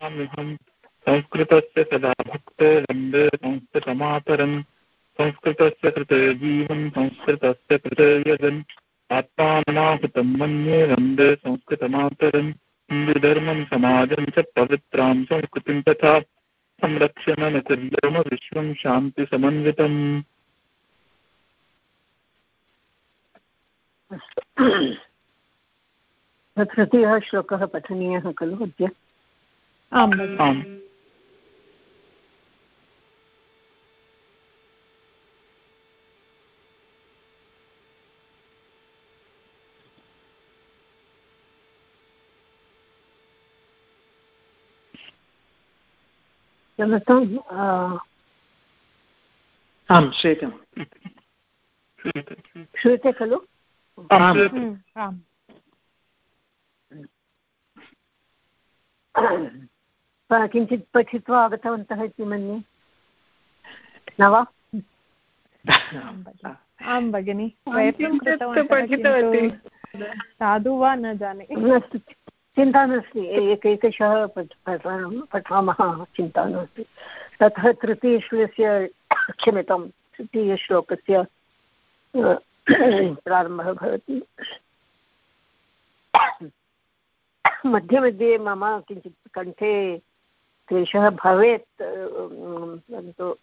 अहं संस्कृतस्य सदा भक्तवन्दे संस्कृतमातरम् संस्कृतस्य कृते जीवन् संस्कृतस्य कृते यजन् आत्मानमाहुतं मन्ये वंदे संस्कृतमातरम् हिन्दुधर्मं समाजं च पवित्रां संस्कृतिं तथा संरक्षणनकुर्यम विश्वं शान्तिसमन्वितम्। तृतीयः श्लोकः पठनीयः खलु अद्य? आम् किमर्थम् आं श्रूयते श्रूयते खलु किञ्चित् पठित्वा आगतवन्तः इति मन्ये। न वा? आं भगिनि साधु वा न जाने। अस्तु चिन्ता नास्ति एकैकशः पठामः चिन्ता नास्ति। ततः तृतीयश्लोकस्य क्षम्यतां तृतीयश्लोकस्य प्रारम्भः भवति। मध्ये मध्ये मम किञ्चित् कण्ठे क्लेशः भवेत् परन्तु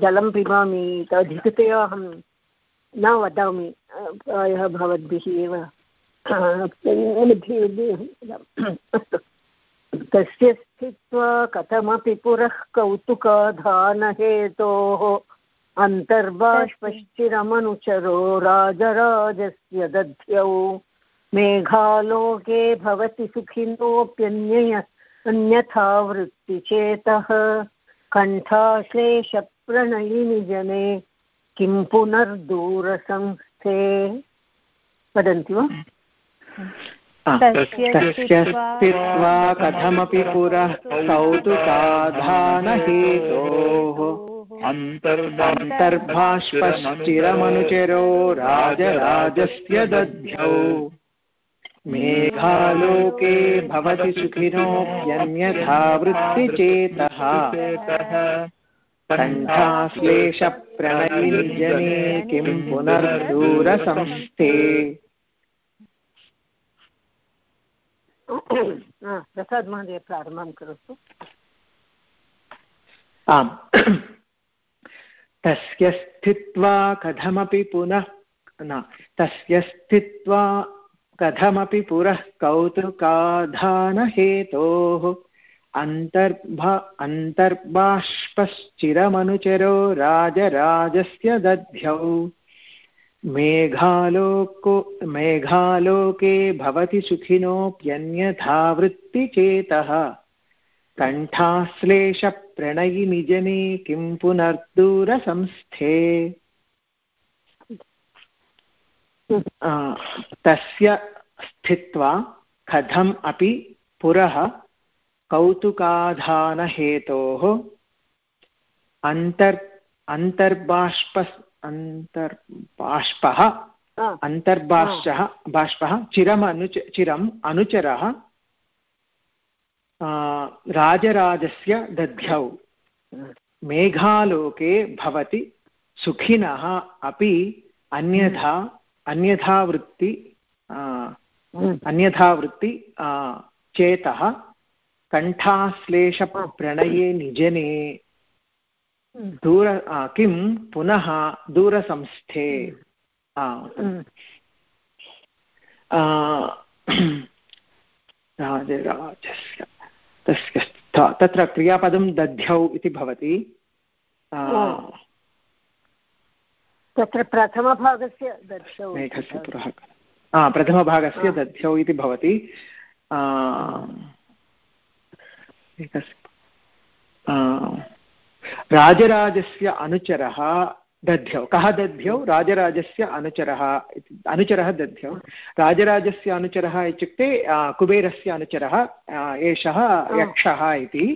जलं पिबामि अधिकतया अहं न वदामि प्रायः भवद्भिः एव अस्तु। तस्य स्थित्वा कथमपि पुरः कौतुकाधानहेतोः अन्तर्बाष्पश्चिरमनुचरो राजराजस्य दध्यौ। मेघालोके भवति सुखिनोऽप्यन्यय अन्यथा वृत्तिचेतः कण्ठाश्लेषप्रणयिनि जने किं पुनर्दूरसंस्थे? वदन्ति वा? तस्य स्थित्वा कथमपि पुरः कौतुकाधानहेतोः अन्तर्बाष्पश्चिरमनुचरो राजराजस्य दध्यौ। मेघालोके भवति सुखिनोऽप्यन्यथा वृत्तिचेतः कण्ठाश्लेषप्रणयिजने किं पुनर्दूरसंस्थे। प्रसाद् महोदय प्रारम्भं करोतु। आम्। तस्य स्थित्वा कथमपि पुनः न तस्य स्थित्वा कथमपि पुरः कौतुकाधानहेतोः अन्तर्भा, अन्तर्बाष्पश्चिरमनुचरो राजराजस्य दध्यौ। मेघालोको, मेघालोके भवति सुखिनोऽप्यन्यथा वृत्तिचेतः कण्ठाश्लेषप्रणयिनिजने किं पुनर्दूरसंस्थे। तस्य स्थित्वा कथम् अपि पुरः कौतुकाधानहेतोः अन्तर् अन्तर्बाष्प अन्तर्बाष्पः अन्तर्बाष्पः बाष्पः चिरमनुच चिरम् अनुचरः राजराजस्य दध्यौ। मेघालोके भवति सुखिनः अपि अन्यथा अन्यथा वृत्ति अन्यथा वृत्ति चेतः कण्ठाश्लेषप्रणये निजने दूर किं पुनः दूरसंस्थे राजराजस्य, तस्य, तत्र क्रियापदं दध्यौ इति भवति तत्र प्रथमभागस्य दध्यौ मेघस्य पुरः प्रथमभागस्य दध्यौ इति भवति। राजराजस्य अनुचरः दध्यौ। कः दध्यौ? राजराजस्य अनुचरः अनुचरः दध्यौ। राजराजस्य अनुचरः इत्युक्ते कुबेरस्य अनुचरः एषः यक्षः इति।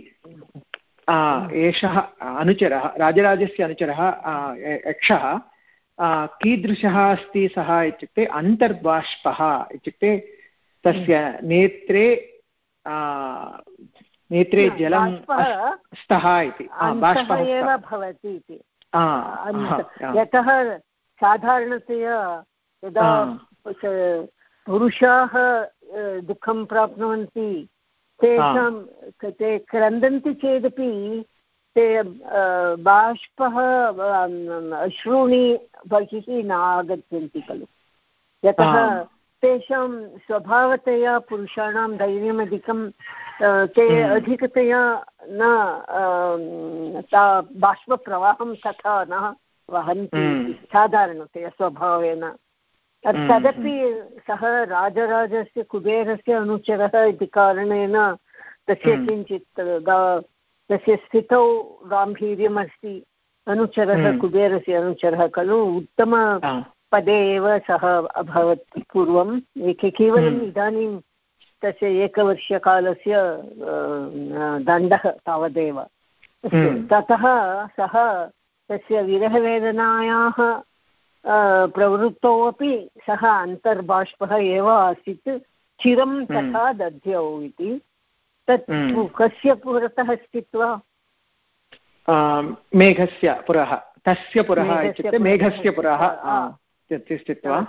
एषः अनुचरः राजराजस्य अनुचरः यक्षः। कीदृशः अस्ति सः इत्युक्ते अन्तर्बाष्पः इत्युक्ते तस्य नेत्रे नेत्रे जलं स्तः इति. बाष्पः एव भवति इति। यतः साधारणतया यदा पुरुषाः दुःखं प्राप्नुवन्ति तेषां ते क्रन्दन्ति चेदपि ते बाष्पः अश्रूणि बहिः न आगच्छन्ति खलु यतः। तेषां स्वभावतया पुरुषाणां धैर्यमधिकं ते हम्म। अधिकतया न ता बाष्पप्रवाहं तथा न वहन्ति हम्म। साधारणतया स्वभावेन हम्म, तदपि सः राजराजस्य कुबेरस्य अनुचरः इति कारणेन तस्य। किञ्चित् तस्य स्थितौ गाम्भीर्यम् अस्ति अनुचरः हम्म। कुबेरस्य अनुचरः खलु। उत्तम पदे एव सः अभवत् पूर्वम्। एके केवलम् हम्म। इदानीं तस्य एकवर्षकालस्य दण्डः तावदेव। हम्म। ततः सः तस्य विरहवेदनायाः प्रवृत्तौ अपि सः अन्तर्बाष्पः एव आसीत्। चिरं तथा दध्यौ इति। तत् हम्म। कस्य पुरतः स्थित्वा? मेघस्य पुरः। तस्य पुरः इत्युक्ते मेघस्य पुरः स्थित्वा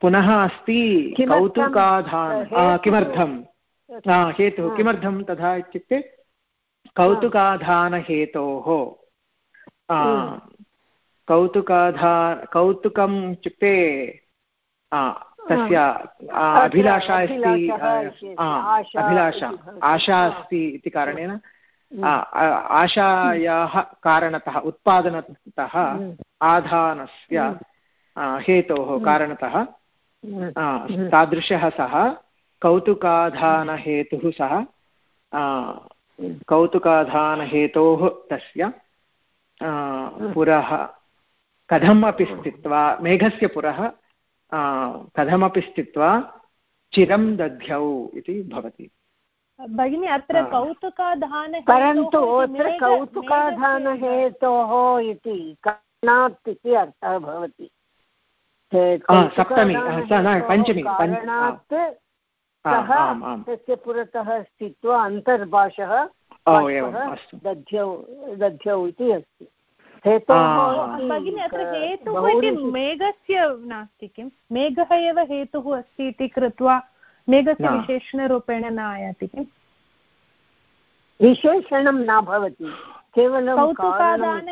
पुनः अस्ति? कौतुकाधान किमर्थं हेतुः। किमर्थं तथा इत्युक्ते कौतुकाधानहेतोः। कौतुकाधा कौतुकम् इत्युक्ते तस्य अभिलाषा अस्ति अभिलाषः आशा। अस्ति इति कारणेन हम्म। आशायाः कारणतः उत्पादनतः हम्म। आधानस्य हम्म। हेतोः कारणतः। तादृशः सः कौतुकाधानहेतुः सः कौतुकाधानहेतोः तस्य पुरः कथमपि स्थित्वा मेघस्य पुरः कथमपि स्थित्वा चिरं दध्यौ इति भवति। भगिनी अत्र कौतुकाधान परन्तु अत्र कौतुकाधानहेतोः इति कारणात् इति अर्थः भवति। सप्तमी, पञ्चमी, कारणात् सः तस्य पुरतः स्थित्वा अन्तर्भाषः दध्यौ दध्यौ इति अस्ति। भगिनी अत्र हेतुः इति मेघस्य नास्ति किं? मेघः एव हेतुः अस्ति इति कृत्वा मेघस्य न। विशेषणरूपेण न आयाति किम्? विशेषणं न भवति केवलं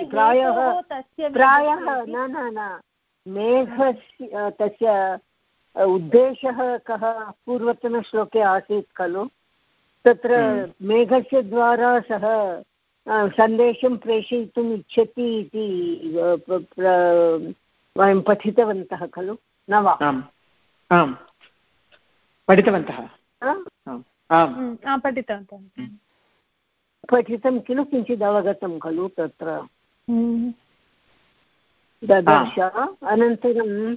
प्रायः प्रायः न न न। मेघस्य तस्य उद्देशः कः पूर्वतनश्लोके आसीत् खलु? तत्र हम्म। मेघस्य द्वारा सः सन्देशं प्रेषयितुम् इच्छति इति अ, प- प्र- वयं पठितवन्तः खलु न वा आम् आम् पठितवन्तः अ? आम् आम् हम्म, आ, पठितवन्तः पठितं खलु किञ्चित् अवगतं खलु तत्र हम्म। ददर्श अनन्तरं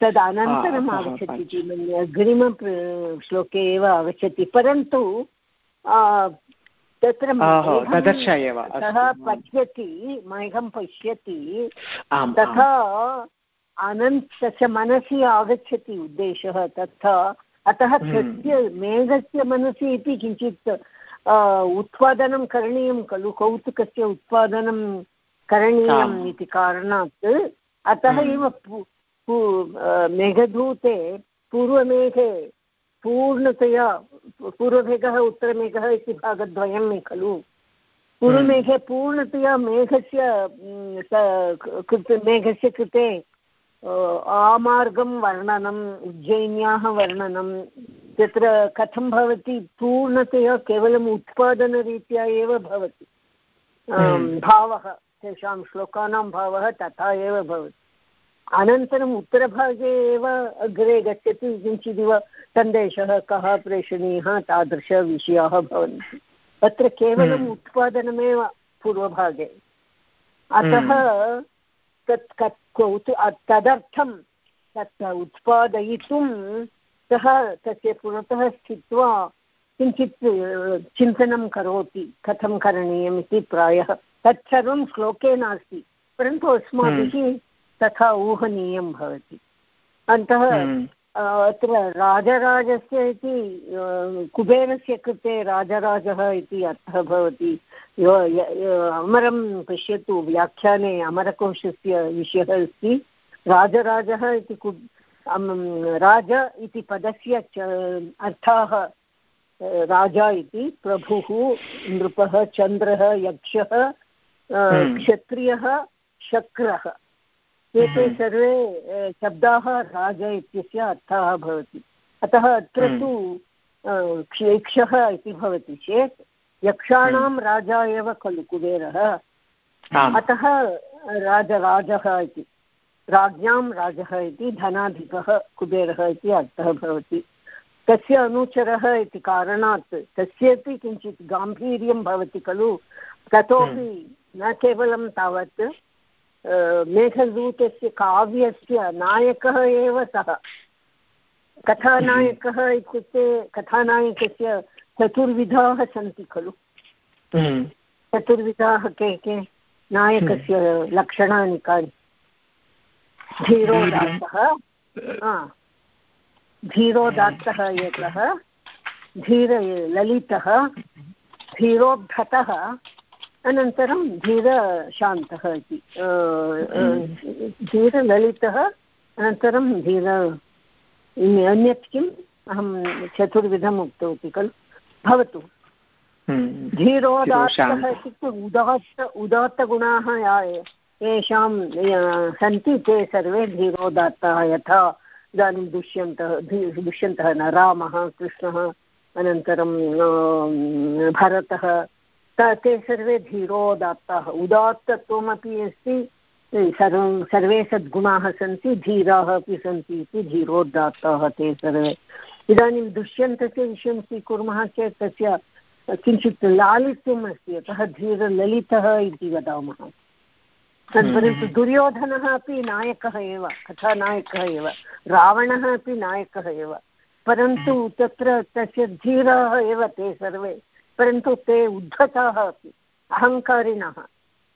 तदनन्तरम् आ, आगच्छति पञ्च। इति मन्ये अग्रिम श्लोके एव आगच्छति परन्तु आ, तत्र ददर्श एव, सः पश्यति मेघं पश्यति तथा अनन्त तस्य मनसि आगच्छति उद्देशः तथा अतः हम्म। तस्य मेघस्य मनसि अपि किञ्चित् उत्पादनं करणीयं खलु कौतुकस्य उत्पादनं करणीयम्। इति कारणात् अतः हम्म। एव मेघदूते पूर्वमेघे पूर्णतया पूर्वमेघः उत्तरमेघः इति भागद्वयं खलु। पूर्वमेघे पूर्णतया मेघस्य कृते मेघस्य कृते आमार्गं वर्णनम् उज्जयिन्याः वर्णनं तत्र कथं भवति पूर्णतया केवलम् उत्पादनरीत्या एव भवति। हम्म। भावः तेषां श्लोकानां भावः तथा एव भवति। अनन्तरम् उत्तरभागे एव अग्रे गच्छति किञ्चिदिव सन्देशः कः प्रेषणीयः तादृशविषयाः भवन्ति। अत्र केवलम् हम्म। उत्पादनमेव पूर्वभागे। अतः तत् कत् तदर्थं तत् उत्पादयितुं सः तस्य पुरतः स्थित्वा किञ्चित् चिन्तनं करोति कथं करणीयम् इति प्रायः। तत्सर्वं श्लोके नास्ति। परन्तु अस्माभिः तथा ऊहनीयं भवति अन्तः हम्म। अत्र राजराजस्य इति कुबेरस्य कृते राजराजः इति अर्थः भवति अमरं पश्यतु व्याख्याने अमरकोशस्य विषयः अस्ति राजराजः इति कु राज इति पदस्य च अर्थाः राजा इति प्रभुः नृपः चन्द्रः यक्षः हम्म। क्षत्रियः शक्रः एते हम्म। सर्वे शब्दाः राज इत्यस्य अर्थः भवति। अतः अत्र हम्म। तु क्षेक्षः इति भवति चेत् यक्षाणां राजा एव खलु कुबेरः। अतः राजराजः इति राज्ञां राजः इति धनाधिपः कुबेरः इति अर्थः भवति। तस्य अनुचरः इति कारणात् तस्यपि किञ्चित् गाम्भीर्यं भवति खलु। ततोपि न केवलं तावत् मेघदूतस्य काव्यस्य नायकः एव सः। कथानायकः इत्युक्ते कथानायकस्य चतुर्विधाः सन्ति खलु। हम्म। चतुर्विधाः के के नायकस्य लक्षणानि कानि? धीरोदात्तः धीरोदात्तः एकः। धीर ललितः। धीरोद्धतः। अनन्तरं धीरशान्तः इति धीरललितः अनन्तरं धीर अन्यत् किम्? अहं चतुर्विधम् उक्तवती खलु। भवतु। हम्म। धीरोदात्तः इत्युक्ते उदात्त उदात्तगुणाः येषां सन्ति ते सर्वे धीरोदात्ताः यथा इदानीं दुष्यन्तः दुष्यन्तः न रामः कृष्णः अनन्तरं भरतः ते सर्वे धीरोदात्ताः उदात्तत्वमपि अस्ति। सर्वं सर्वे सद्गुणाः सन्ति धीराः अपि सन्ति इति धीरोदात्ताः ते सर्वे। इदानीं दुष्यन्तस्य विषयं स्वीकुर्मः चेत् तस्य किञ्चित् लालित्यम् अस्ति अतः धीरललितः इति वदामः। तत्परन्तु दुर्योधनः अपि नायकः एव कथानायकः एव रावणः अपि नायकः एव। परन्तु तत्र तस्य धीराः एव ते सर्वे। परन्तु ते उद्धताः अपि अहङ्कारिणः।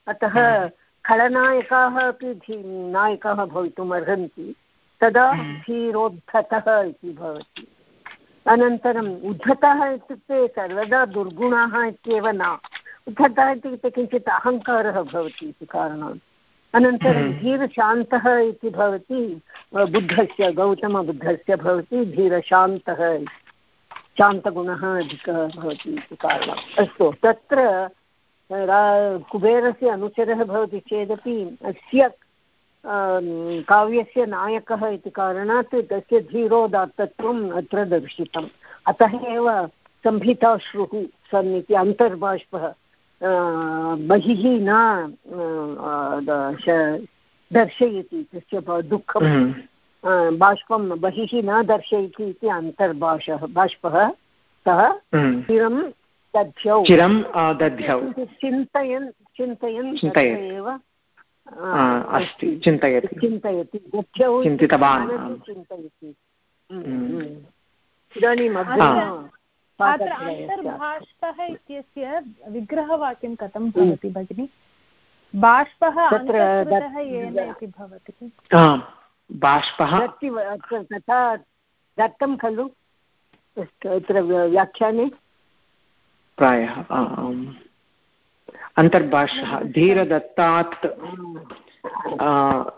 अतः खलनायकाः अपि धी नायकाः भवितुम् अर्हन्ति। तदा धीरोद्धतः इति भवति। अनन्तरम् उद्धतः इत्युक्ते सर्वदा दुर्गुणाः इत्येव न। उद्धतः इत्युक्ते किञ्चित् अहङ्कारः भवति इति कारणात्। अनन्तरं धीरशान्तः इति भवति बुद्धस्य गौतमबुद्धस्य भवति धीरशान्तः शान्तगुणः अधिकः भवति इति कारणात् अस्तु, तत्र कुबेरस्य अनुचरः भवति चेदपि अस्य काव्यस्य नायकः इति कारणात् तस्य धीरोदात्तत्वम् अत्र दर्शितम्। अतः एव सम्भिताश्रुः सन् इति अन्तर्बाष्पः बहिः न दर्शयति तस्य दुःखं हम्म। बाष्पं बहिः न दर्शयति इति अन्तर्बाषः। बाष्पः सः हम्म। चिरं दध्यौ। चिरं दध्यौ। चिन्तयन् चिन्तयन् एव अस्ति। चिन्तयति। चिन्तयति। दध्यौ चिन्तितवान्। चिन्तयति। हम्म, हम्म। इदानीम् अत्र अन्तर्भाष्पः इत्यस्य विग्रहवाक्यं कथं भवति भगिनि? बाष्पः येन इति भवति। बाष्पः। तथा दत्तं खलु। अत्र व्याख्याने। प्रायः अन्तर्भाषः धीरदत्तात्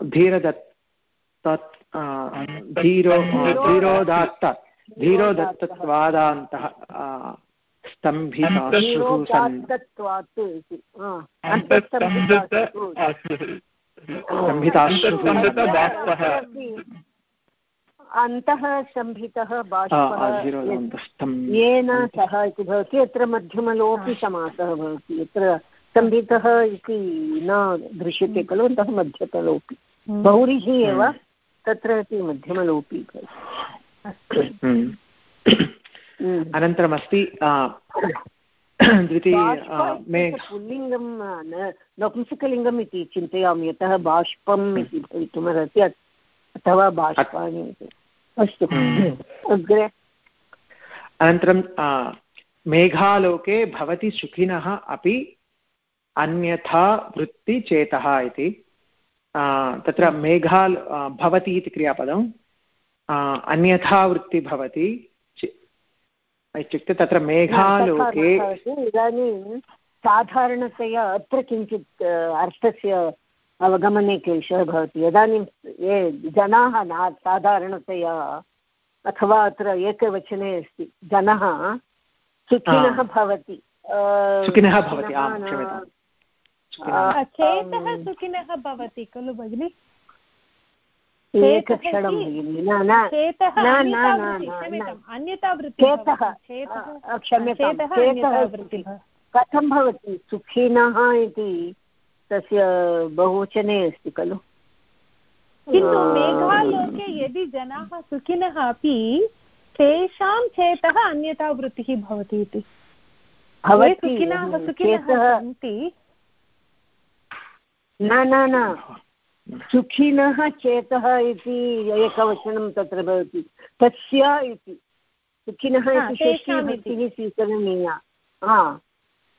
धीरदत्तात् धीरो धीरोदात्त धीरोदत्तत्वादान्तः स्तम्भिताश्रुः सन् अन्तः स्तम्भितः येन सः इति भवति अत्र मध्यमलोपि समासः भवति यत्र स्तम्भितः इति न दृश्यते खलु अतः मध्यतलोपि हम्म। बहुरिः एव हम्म। तत्र अपि मध्यमलोपि हम्म। अनन्तरमस्ति द्वितीय पुल्लिङ्गं नपुंसकलिङ्गम् इति चिन्तयामि यतः बाष्पम् इति भवितुमर्हति अथवा बाष्पानि अस्तु। हम्म। अग्रे। अनन्तरं मेघालोके भवति सुखिनः अपि अन्यथा वृत्तिचेतः इति। तत्र मेघाल् भवति इति क्रियापदं। अन्यथा वृत्ति भवति। इत्युक्ते तत्र मेघालोके इदानीं साधारणतया अत्र किञ्चित् अर्थस्य अवगमने क्लेशः भवति। इदानीं ये जनाः न साधारणतया अथवा अत्र एकवचने अस्ति जनः सुखिनः भवति। सुखिनः भवति चेतः सुखिनः भवति खलु भगिनि? एकक्षणं कथं भवति? सुखिनः इति तस्य बहुवचने अस्ति खलु। किन्तु मेघालोके यदि जनाः सुखिनः अपि तेषां चेतः अन्यथा वृत्तिः भवति इति। सुखिनः सुखिनः सन्ति न न न। सुखिनः चेतः इति एकवचनं तत्र भवति। तस्य इति। सुखिनः इति षष्ठीभक्तिः स्वीकरणीया। हा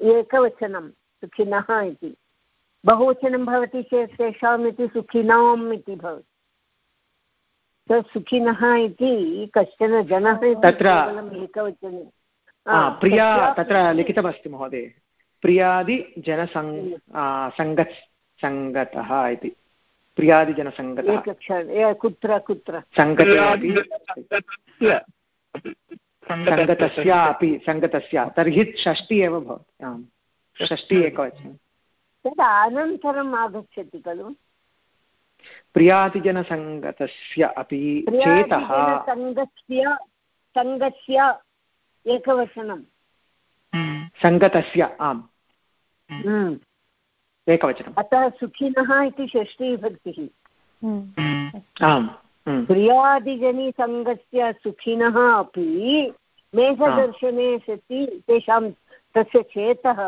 एकवचनं सुखिनः इति। बहुवचनं भवति चेत् तेषाम् इति सुखिनाम् इति भवति। सुखिनः इति कश्चन जनः तत्र एकवचने। प्रिया तत्र लिखितमस्ति महोदय। प्रियादिजनसङ् सङ्गत् इति। प्रियादिजनसङ्गतः। कुत्र कुत्र? सङ्गतस्य अपि सङ्गतस्य। तर्हि षष्टि एव भवति। आम्। षष्टि एकवचनं। तद् अनन्तरम् आगच्छति खलु? प्रियातिजनसङ्गतस्य अपि चेतः सङ्गस्य सङ्गस्य एकवचनं सङ्गतस्य आम्। एकवचनम्। अतः सुखिनः इति षष्ठीभक्तिः। हम्म। आम्। हम्म। प्रियादिजनिसङ्गस्य सुखिनः अपि मेघदर्शने सति तेषां तस्य चेतः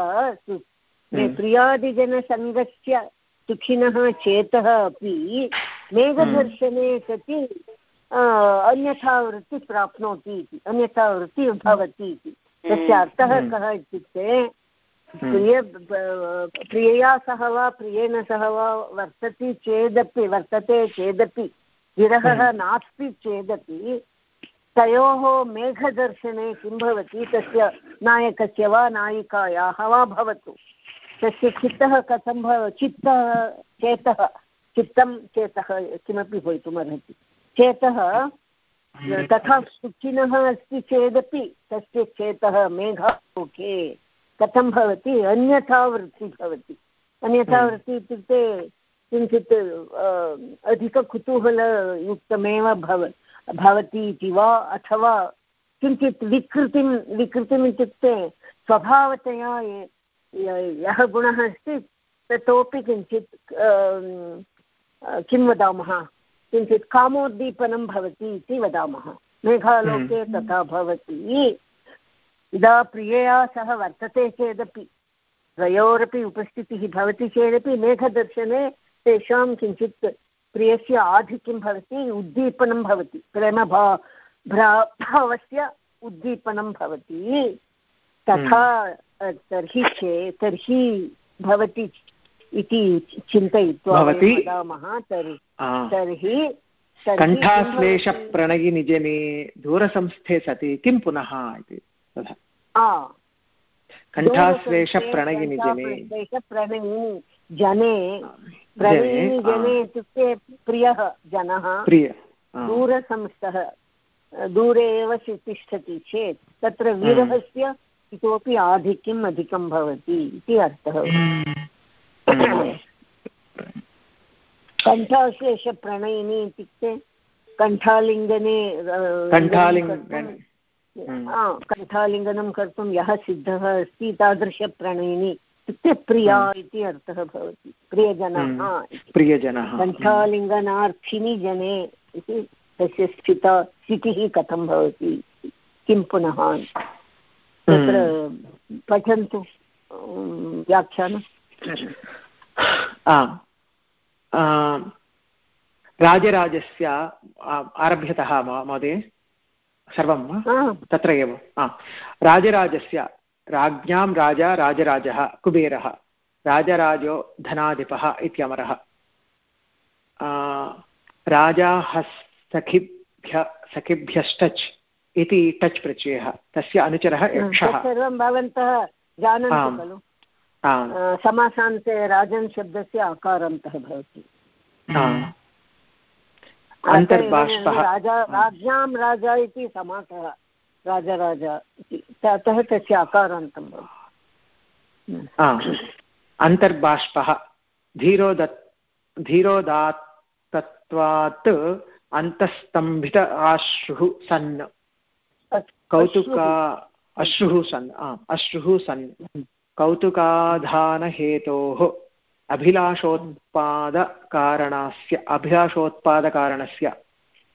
हम्म। प्रियादिजनसङ्गस्य सुखिनः चेतः अपि मेघदर्शने सति अन्यथा वृत्तिः प्राप्नोति इति अन्यथा वृत्तिः भवति इति। तस्य अर्थः कः इत्युक्ते प्रिय प्रियया सह वा प्रियेण सह वा वर्तति चेदपि वर्तते चेदपि विरहः हम्म। नास्ति चेदपि तयोः मेघदर्शने किं भवति तस्य नायकस्य वा नायिकायाः वा भवतु। तस्य चित्तः कथं भव चित्तः चेतः चित्तं चेतः किमपि भवितुमर्हति चेतः तथा सुखिनः अस्ति चेदपि तस्य चेतः मेघालोके। कथं भवति? अन्यथा वृत्तिः भवति। अन्यथा हम्म। वृत्तिः इत्युक्ते किञ्चित् अधिककुतूहलयुक्तमेव भव भवति इति वा अथवा किञ्चित् विकृतिं विकृतिम् इत्युक्ते स्वभावतया यः गुणः अस्ति ततोपि किञ्चित् किं वदामः? किञ्चित् कामोद्दीपनं भवति इति वदामः। मेघालोके हम्म। तथा भवति। यदा प्रियया सह वर्तते चेदपि द्वयोरपि उपस्थितिः भवति चेदपि मेघदर्शने तेषां किञ्चित् प्रियस्य आधिक्यं भवति उद्दीपनं भवति प्रेमभा भावस्य उद्दीपनं भवति। तथा। तर्हि चे तर्हि भवति इति चिन्तयित्वा वदामः तर्हि कण्ठाश्लेषप्रणयिनिजने दूरसंस्थे सति किं पुनः इति तथा। कण्ठाश्लेषप्रणयिनिजने प्रणयिनि जने प्रणयिनि जने इत्युक्ते प्रियः जनः प्रिय दूरसंस्थः दूरे एव तिष्ठति चेत् तत्र। विरहस्य इतोपि आधिक्यम् अधिकं भवति इति अर्थः कण्ठाशेषप्रणयिनी इत्युक्ते कण्ठालिङ्गने कण्ठालिङ्गनं कर्तुं यः सिद्धः अस्ति तादृशप्रणयिनी इत्युक्ते प्रिया हम्म। इति अर्थः भवति प्रियजनः हम्म। प्रियजनः कण्ठालिङ्गनार्थिनि जने इति तस्य स्थित स्थितिः कथं भवति किं पुनः तत्र हम्म। पठन्तु व्याख्यानं राजराजस्य आरभ्यतः महोदय सर्वं वा? तत्र एव राजराजस्य राज्ञां राजा राजराजः कुबेरः राजराजो धनाधिपः इत्यमरः. राजा हस्तखि सखिभ्य सखिभ्यश्टच् इति टच् प्रत्ययः. तस्य अनुचरः यक्षः सर्वं भवन्तः जानन्ति खलु. समासान्ते राजन् शब्दस्य अकारान्तः भवति. अन्तर्बाष्पः। राजा राज्ञां राजा इति समासः राजराजा इति। अतः तस्य अकारान्तं भवति। अन्तर्बाष्पः। धीरोदत् धीरोदात्तत्वात् अन्तस्तम्भित आश्रुः सन्। कौतुका अश्रुः सन् अश्रुः सन्। कौतुकाधानहेतोः अभिलाषोत्पादकारणस्य अभिलाषोत्पादकारणस्य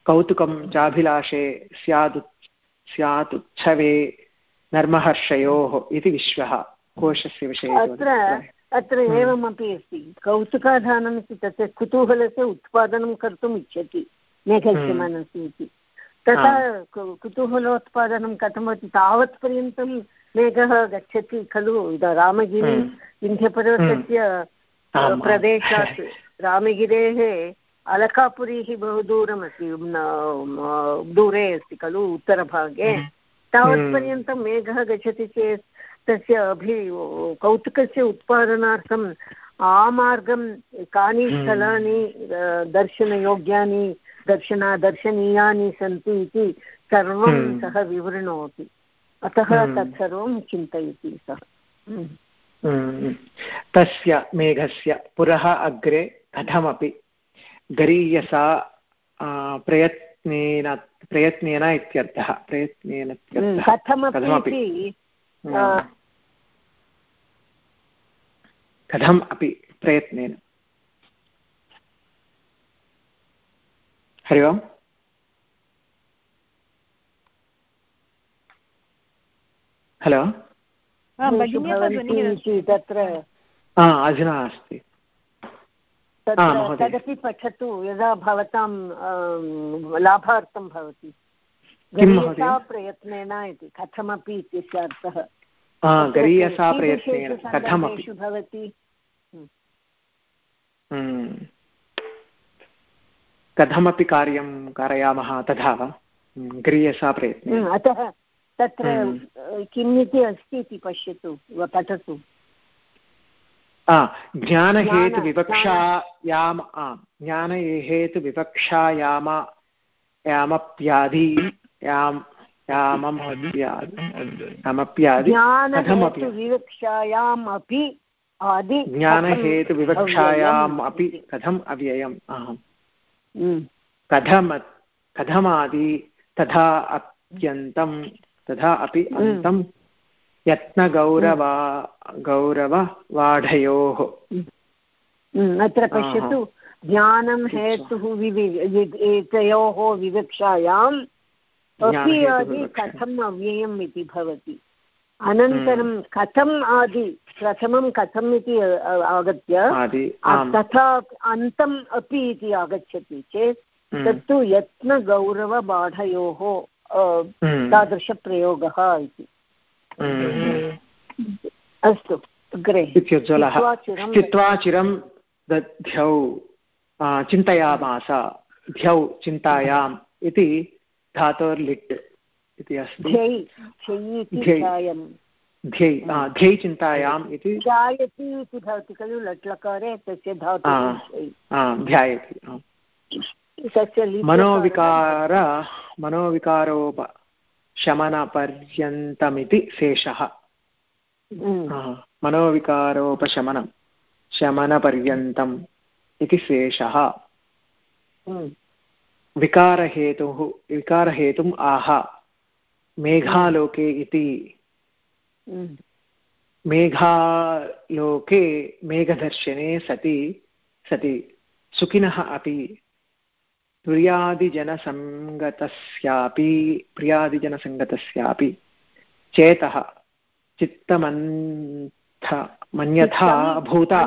कौतुकं चाभिलाषे स्यादु उत्सवे नर्महर्षयोः इति विश्वः कोशस्य विषये अत्र अत्र एवमपि अस्ति। कौतुकाधानम् इति तस्य कुतूहलस्य उत्पादनं कर्तुम् इच्छति मेघस्य मनसि इति। तथा कुतूहलोत्पादनं कथं भवति? तावत्पर्यन्तं मेघः गच्छति खलु रामगिरि विन्ध्यपर्वतस्य प्रदेशात् रामगिरेः अलकापुरीः बहु दूरमस्ति दूरे अस्ति खलु उत्तरभागे। तावत्पर्यन्तं मेघः गच्छति चेत् तस्य अभि कौतुकस्य उत्पादनार्थम् आमार्गं कानि स्थलानि दर्शनयोग्यानि दर्शना दर्शनीयानि सन्ति इति सर्वं सः विवृणोति। अतः तत्सर्वं चिन्तयति सः। तस्य मेघस्य पुरः अग्रे कथमपि गरीयसा प्रयत्नेन प्रयत्नेन इत्यर्थः प्रयत्नेन कथमपि कथम् अपि प्रयत्नेन। हरि ओम्। हलो। तत्र अधुना अस्ति. तदपि पठतु यदा भवतां लाभार्थं भवति. प्रयत्नेन इति कथमपि इत्यस्य अर्थः? गरीयसा प्रयत्नेन कथमपि? भवति? हम्म। कथमपि कार्यं कारयामः तथा हम्म, गरीयसा प्रयत्नेन। हम्म, अतः तत्र किम् इति अस्ति इति पश्यतु पठतु। ज्ञानहेतुविवक्षायाम् ज्ञानहेतुविवक्षायाम यामप्यादि याम् ज्ञानहेतुविवक्षायाम् अपि आदि ज्ञानहेतुविवक्षायाम् अपि कथम् अव्ययम् हम्म। कथम कथमादि तथा अत्यन्तं तथा अपि हम्म। अन्तं यत्नगौरवा गौरववाढयोः हम्म, अत्र पश्यतु ज्ञानं हेतुः विवि एतयोः विवक्षायां अपि आदि कथम् अव्ययम् इति भवति अनन्तरं हम्म। कथम् आदि प्रथमं कथम् इति आगत्य तथा अन्तम् अपि इति आगच्छति चेत् हम्म। तत्तु यत्नगौरवबाढयोः हम्म। तादृशप्रयोगः इति। अस्तु अग्रे। स्थित्वा चिरं दध्यौ चिन्तयामास। ध्यौ चिन्तायाम् इति धातोर्लिट् इति अस्ति। ध्यै चिन्तायाम् इति। ध्यायति इति भवति खलु लट्लकारे तस्य धातु ध्यायति। मनोविकार मनोविकारोपशमनपर्यन्तमिति शेषः। मनोविकारोपशमनं शमनपर्यन्तम् इति शेषः। विकारहेतुः विकारहेतुम् आह मेघालोके इति। हम्म। मेघालोके मेघदर्शने सति सति सुखिनः अपि। प्रियादिजनसङ्गतस्यापि प्रियादिजनसङ्गतस्यापि चेतः चित्तमन्थ मन्यथा भूता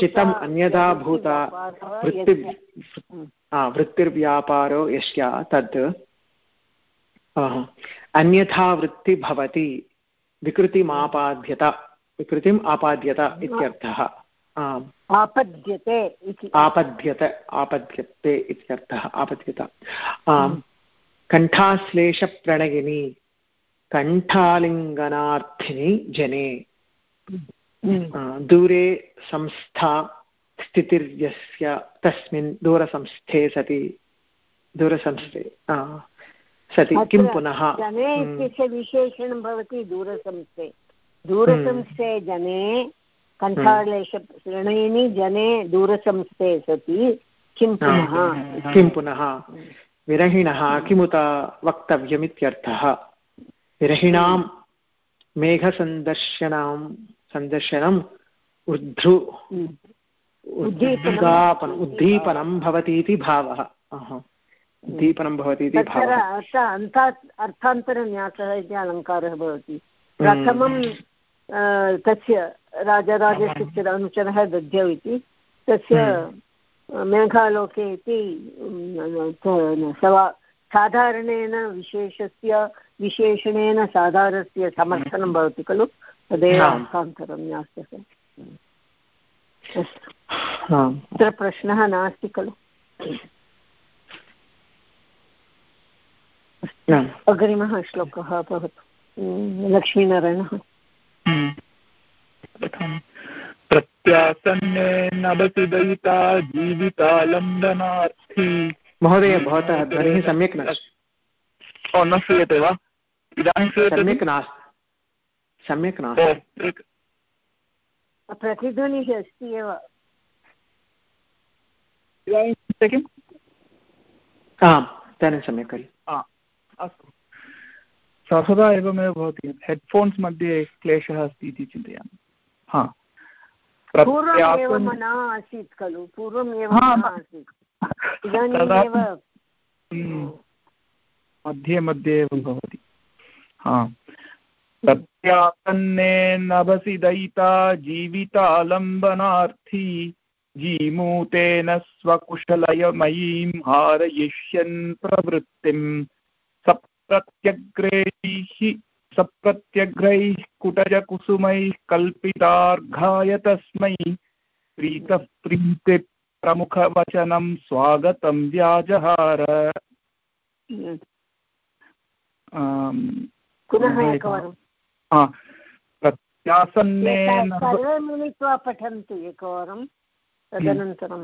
चित्तम् अन्यथा भूता वृत्ति वृत्तिर्व्यापारो यस्य तद्। अन्यथा वृत्ति भवति विकृतिमापाद्यत विकृतिम् आपाद्यत इत्यर्थः। आपद्यते आपद्यत आपद्यते इत्यर्थः आपद्यत। कण्ठाश्लेषप्रणयिनी कण्ठालिङ्गनार्थिनि जने। दूरे संस्था स्थितिर्यस्य तस्मिन् दूरसंस्थे सति। दूरसंस्थे सति किं पुनः? जने इत्यस्य विशेषणं भवति दूरसंस्थे। दूरसंस्थे जने कण्ठालेशप्रणयिनी जने दूरसंस्थे सति किं पुनः? किं पुनः? विरहिणः किमुत वक्तव्यमित्यर्थः? विरहिणां मेघसन्दर्शनां सन्दर्शनम् उद्धृ उद्दीपनम् उद्दीपनं भवति। इति भावः। उद्दीपनं भवति इति भावः। अर्थान्तरन्यासः इति अलङ्कारः भवति। प्रथमं तस्य राजराजस्य अनुचरः दध्यौ इति। तस्य मेघालोके इति साधारणेन विशेषस्य विशेषणेन साधारस्य समर्थनं भवति खलु? तदेव न्यासः अस्तु। अत्र प्रश्नः नास्ति खलु? अग्रिमः श्लोकः भवतु लक्ष्मीनारायणः। प्रत्यासन्नेनवति दयिता जीवितालम्बनार्थी महोदय भवतः ध्वनिः सम्यक् नास्ति न श्रूयते वा? इदानीं श्रूयते सम्यक् नास्ति। सम्यक् नास्ति। प्रतिध्वनिः अस्ति एव। किम् आम् इदानीं सम्यक् खलु अस्तु। सर्वदा एवमेव भवति। हेड्फोन्स् मध्ये क्लेशः अस्ति इति चिन्तयामि। हा। न आसीत् खलु न आसीत्। इदानीमेव मध्ये मध्ये एव भवति। हा। प्रत्यासन्नेनभसि दयिता जीवितालम्बनार्थी जीमूतेन स्वकुशलयमयीं हारयिष्यन् प्रवृत्तिम्। सप्रत्यग्रैः सप्रत्यग्रैः कुटजकुसुमैः कल्पितार्घाय तस्मै प्रीतः प्रीतिप्रमुखवचनं स्वागतं व्याजहार। प्रत्यासन्नेन सर्वे मिलित्वा पठन्तु एकवारं तदनन्तरं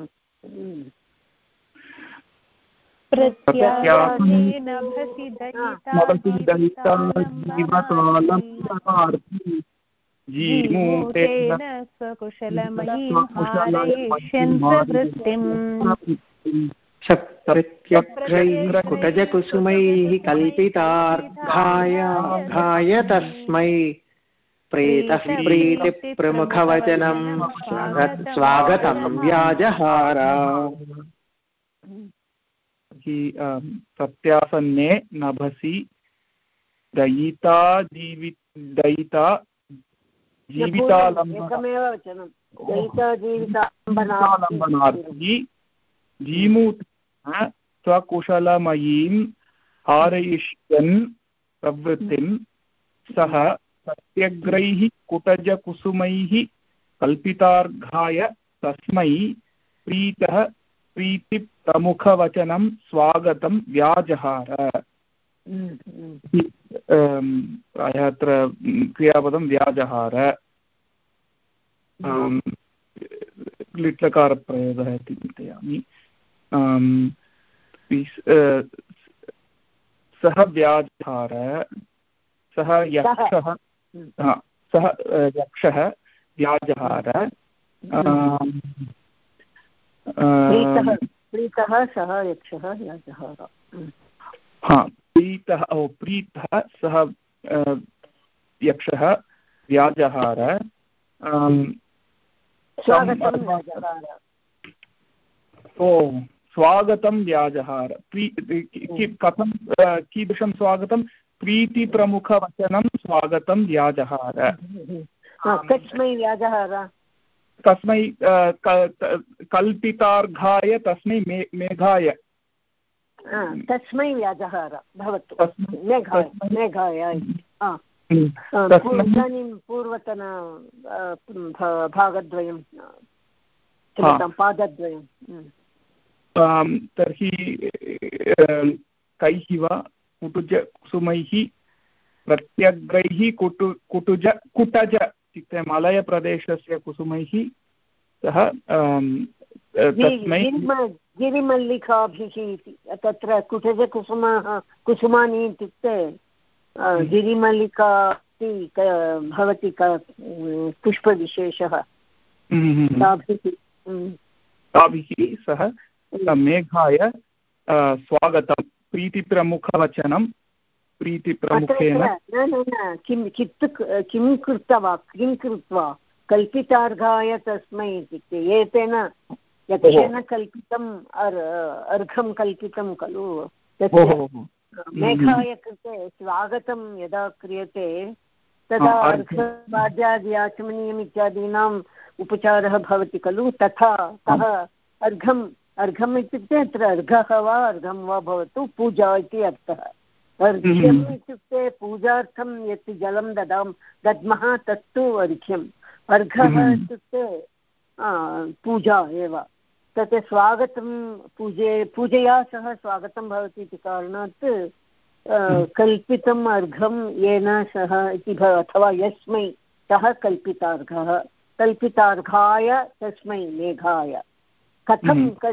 जीमूतेन स्वकुशलमयीं हारयिष्यन् प्रवृत्तिम्। सप्रत्यग्रैः कुटजकुसुमैः कल्पितार्घाय घाय तस्मै। प्रेतः प्रीतिप्रमुखवचनं स्वागतं। व्याजहार। प्रत्यासन्ने नभसि दयिता जीवि दयिता जीवितालम्बनार्थी जीमूतेन स्वकुशलमयीं हारयिष्यन् प्रवृत्तिं सः सत्यग्रैः कुटजकुसुमैः कल्पितार्घाय तस्मै प्रीतः प्रीतिप्रमुखवचनं स्वागतं व्याजहार। प्रायः अत्र क्रियापदं व्याजहार। लिट्लकारप्रयोगः इति चिन्तयामि। सः व्याजहार सः यक्षः सः यक्षः व्याजहार। प्रीतः सः यक्षः व्याजहार हा प्रीतः ओ प्रीतः सः यक्षः व्याजहार ओ स्वागतं व्याजहार प्री कथं कीदृशं स्वागतं? प्रीतिप्रमुखवचनं स्वागतं व्याजहार कस्मै व्याजहार तस्मै कल्पितार्घाय तस्मै मे मेघाय। तस्मै व्याजहार भवतु। मेघाय मेघाय इदानीं पूर्वतन भागद्वयं पादद्वयं। तर्हि कैः वा? कुटुजकुसुमैः प्रत्यग्रैः कुटु कुटुज कुटज। इत्युक्ते मलयप्रदेशस्य कुसुमैः सः तस्मै गिरिमल्लिकाभिः इति तत्र कुटजकुसुमाः कुसुमानि इत्युक्ते हम्म। गिरिमल्लिका इति भवति पुष्पविशेषः। हम्म, ताभिः ताभिः सः मेघाय स्वागतं प्रीतिप्रमुखवचनं प्रीतिप्रमुखेन? न न न किं चित् किं कृत्वा किं कृत्वा? कल्पितार्घाय तस्मै इत्युक्ते एतेन यक्षेन कल्पितम् अर्घं कल्पितं खलु। मेघाय कृते स्वागतं यदा क्रियते तदा अर्घवाद्यादि आचमनीयम् इत्यादीनाम् उपचारः भवति खलु। तथा सः अर्घम् अर्घम् इत्युक्ते अत्र अर्घः वा अर्घं वा भवतु पूजा इति अर्थः। अर्घ्यम् इत्युक्ते पूजार्थं यत् जलं ददां दद्मः तत्तु अर्घ्यम् अर्घः इत्युक्ते पूजा एव। तत् स्वागतं पूजे पूजया सह स्वागतं भवति इति कारणात् कल्पितम् अर्घं येन सः इति अथवा यस्मै सः कल्पितार्घः। कल्पितार्घाय तस्मै मेघाय। कथं हम्म।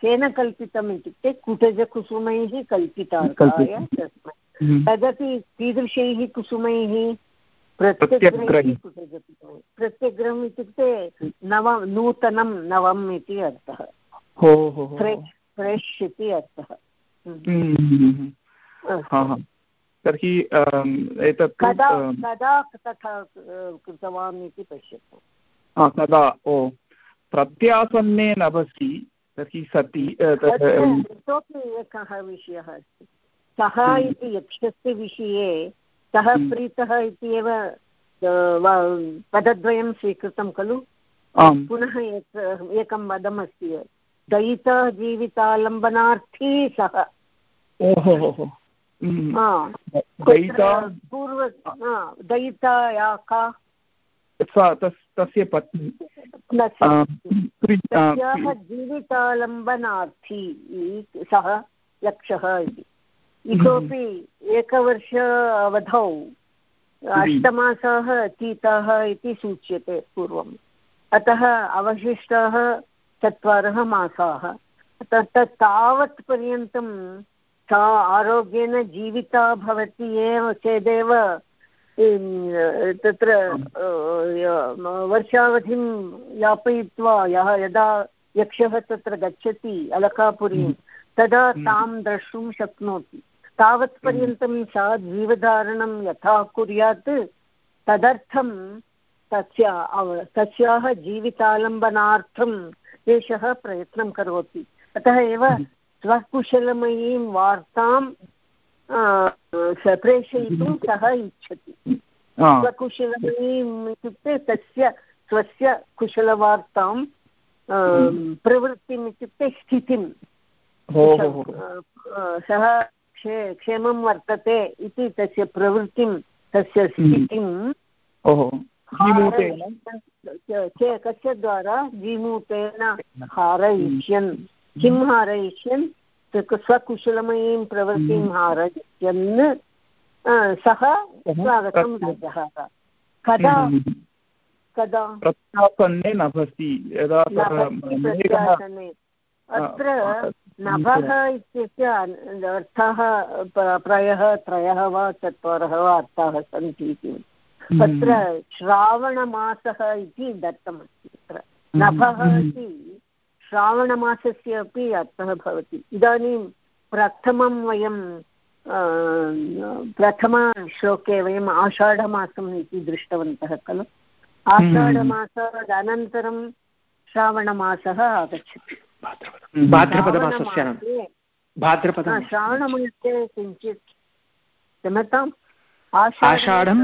केन कल्पितम् इत्युक्ते कुटजकुसुमैः कल्पितार्घाय तस्मै हम्म। तदपि कीदृशैः कुसुमैः? प्रत्यग्रैः कुटजकुसुमैः प्रत्यग्रहम् इत्युक्ते नव नूतनं नवम् इति अर्थः। फ्रेश् इति अर्थः। हम्म। तर्हि एतत् कदा कदा तथा कृतवान् इति पश्यतु। कदा? ओ। प्रत्यासन्ने नभसि तर्हि सति इतोपि एकः विषयः अस्ति। सः हम्म। इति यक्षस्य विषये सः हम्म। प्रीतः इति एव पदद्वयं स्वीकृतं खलु? पुनः एकं पदमस्ति दयिता जीवितालम्बनार्थी सः। पूर्व दयिता या का? तस्य पत्नी जीवितालम्बनार्थी सः यक्षः इति। इतोपि एकवर्ष अवधौ अष्टमासाः अतीताः इति सूच्यते पूर्वम् अतः अवशिष्टाः चत्वारः मासाः। तत् तावत् पर्यन्तं सा आरोग्येन जीविता भवति एव चेदेव तत्र वर्षावधिं यापयित्वा यः यदा यक्षः तत्र गच्छति अलकापुरीं हम्म। तदा हम्म। तां द्रष्टुं शक्नोति तावत्पर्यन्तं सा जीवधारणं यथा कुर्यात् तदर्थं तस्य तस्याः जीवितालम्बनार्थम् एषः प्रयत्नं करोति अतः एव हम्म। स्वकुशलमयीं वार्तां प्रेषयितुं सः इच्छति। स्वकुशलमयीम् इत्युक्ते तस्य स्वस्य कुशलवार्तां प्रवृत्तिम् इत्युक्ते स्थितिं सः क्षे क्षेमं वर्तते इति तस्य प्रवृत्तिं तस्य स्थितिं। कस्य द्वारा जीमूतेन हारयिष्यन्? किं हारयिष्यन्? स्वकुशलमयीं प्रवृत्तिं हम्म। हारयन् सः स्वागतं ददः कदा? हम्म। कदा? प्रत्यासन्ने नभसि यदा अत्र नभः इत्यस्य अर्थः प्रायः त्रयः वा चत्वारः वा अर्थाः सन्ति इति। हम्म। श्रावणमासः इति दत्तमस्ति तत्र नभः इति श्रावणमासस्य अपि अर्थः भवति। इदानीं प्रथमं वयं प्रथमश्लोके वयम् आषाढमासम् इति दृष्टवन्तः खलु। आषाढमासात् अनन्तरं श्रावणमासः आगच्छति। श्रावणमासे किञ्चित् क्षमताम् आषाढं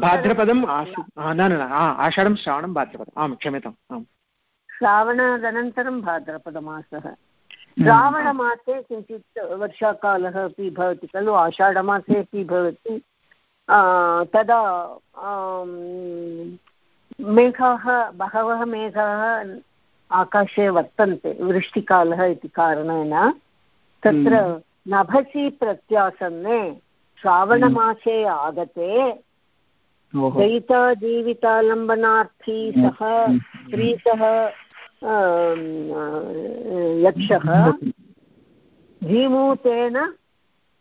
भाद्रपदम् न न आषाढं श्रावणं भाद्रपदम्। आं क्षम्यताम् आम्। श्रावणादनन्तरं भाद्रपदमासः। श्रावणमासे किञ्चित् वर्षाकालः अपि भवति खलु आषाढमासे अपि भवति। तदा मेघाः बहवः मेघाः आकाशे वर्तन्ते वृष्टिकालः इति कारणेन। तत्र नभसि प्रत्यासन्ने श्रावणमासे आगते। दयिताजीवितालम्बनार्थी सः स्त्रीतः यक्षः धीमूतेन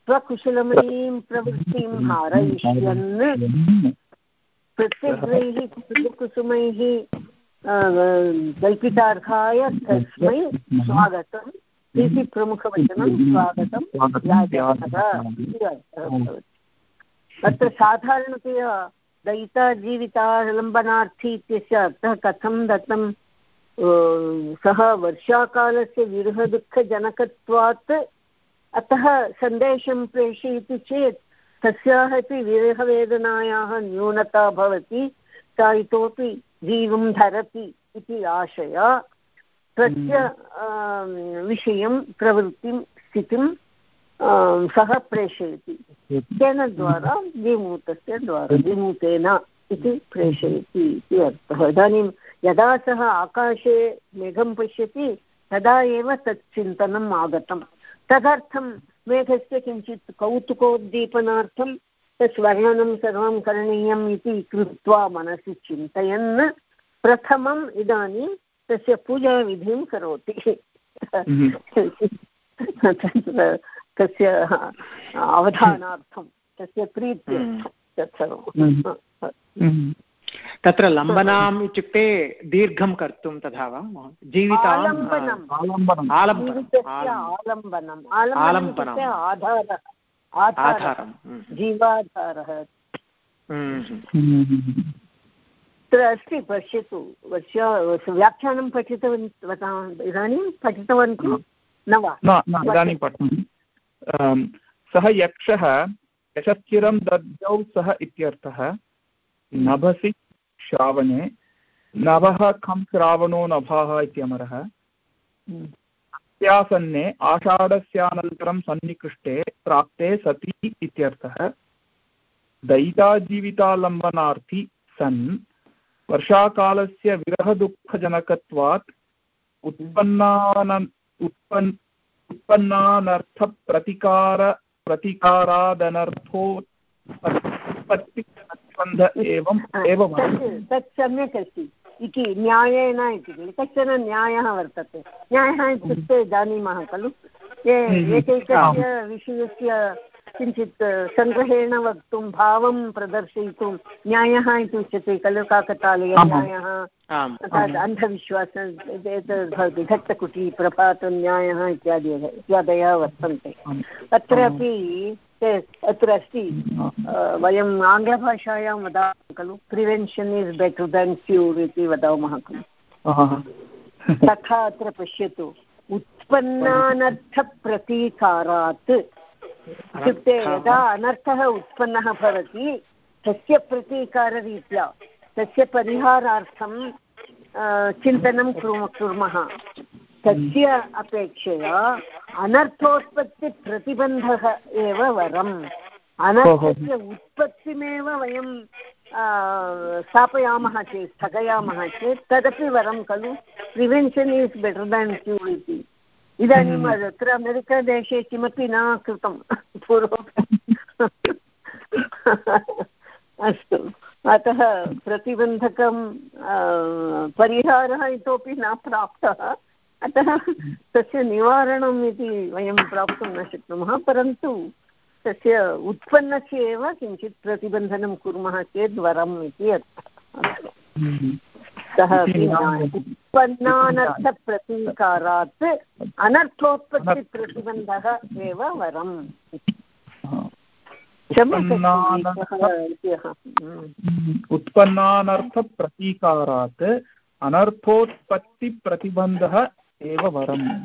स्वकुशलमयीं प्रवृत्तिं हारयिष्यन्। प्रत्यग्रैः कुसुमैः कल्पितार्थाय तस्मै स्वागतम्। इति प्रमुखवचनं स्वागतं। अत्र साधारणतया दयिताजीवितालम्बनार्थी इत्यस्य अर्थः कथं दत्तं सः वर्षाकालस्य विरहदुःखजनकत्वात् अतः सन्देशं प्रेषयति चेत् तस्याः अपि विरहवेदनायाः न्यूनता भवति सा इतोपि जीवं धरति इति आशया। तस्य विषयं प्रवृत्तिं स्थितिं सः प्रेषयति। तेन द्वारा विमूतस्य द्वारा विमूतेन इति प्रेषयति इति अर्थः। इदानीं यदा सः आकाशे मेघं पश्यति तदा एव तत् चिन्तनम् आगतं तदर्थं मेघस्य किञ्चित् कौतुकोद्दीपनार्थं तत् वर्णनं सर्वं करणीयम् इति कृत्वा मनसि चिन्तयन्। प्रथमम् इदानीं तस्य पूजाविधिं करोति। तस्य अवधानार्थं तस्य प्रीत्यर्थं तत्सर्वं तत्र लम्बनाम् इत्युक्ते दीर्घं कर्तुं तथा वा जीवितालम्बनम् आलम्बनम्। आधारः। आधारः। जीवाधारः। तत्र अस्ति पश्यतु। वर्षा व्याख्यानं पठितवन्तः इदानीं पठितवन्ति न वा? इदानीं पठामि सः यक्षः यशस्थिरं दद्यौ सः इत्यर्थः नभसि श्रावणे। नभः खं श्रावणो नभः इत्यमरः त्यासन्ने आषाढस्यानन्तरं सन्निकृष्टे प्राप्ते सति इत्यर्थः। दैताजीवितालम्बनार्थी सन्। वर्षाकालस्य विरहदुःखजनकत्वात् उत्पन्नान उत्पन् उत्पन्नानर्थप्रतिकार प्रतिकारादनर्थोत्पत्तिबन्ध एवम् एवं तत् सम्यक् अस्ति। इति न्यायेन इति खलु। कश्चन न्यायः वर्तते। न्यायः इत्युक्ते जानीमः खलु। एकैकस्य विषयस्य किञ्चित् सङ्ग्रहेण वक्तुं भावं प्रदर्शयितुं न्यायः इति उच्यते खलु काकतालीयन्यायः अन्धविश्वासः एतद् भवति घट्टकुटी प्रपातन्यायः इत्यादि इत्यादयः वर्तन्ते। अत्रापि अत्र अस्ति वयम् आङ्ग्लभाषायां वदामः खलु prevention is better than cure इति वदामः खलु। तथा अत्र पश्यतु उत्पन्नानर्थप्रतीकारात् इत्युक्ते यदा अनर्थः उत्पन्नः भवति तस्य प्रतीकाररीत्या तस्य परिहारार्थं चिन्तनं कुर्मः तस्य अपेक्षया अनर्थोत्पत्तिप्रतिबन्धः एव वरम्। अनर्थस्य उत्पत्तिमेव वयं स्थापयामः चेत् स्थगयामः चेत् तदपि वरं खलु। Prevention is better than cure इति। इदानीम् अत्र अमेरिकादेशे किमपि न कृतं पूर्वं। अस्तु। अतः प्रतिबन्धकं परिहारः इतोपि न प्राप्तः। अतः तस्य निवारणम् इति वयं प्राप्तुं न शक्नुमः परन्तु तस्य उत्पन्नस्य एव किञ्चित् प्रतिबन्धनं कुर्मः चेत् वरम् इति अर्थः। सः उत्पन्नानर्थप्रतीकारात् अनर्थोत्पत्तिप्रतिबन्धः एव वरम्। उत्पन्नानर्थप्रतीकारात् अनर्थोत्पत्तिप्रतिबन्धः एव वरम्।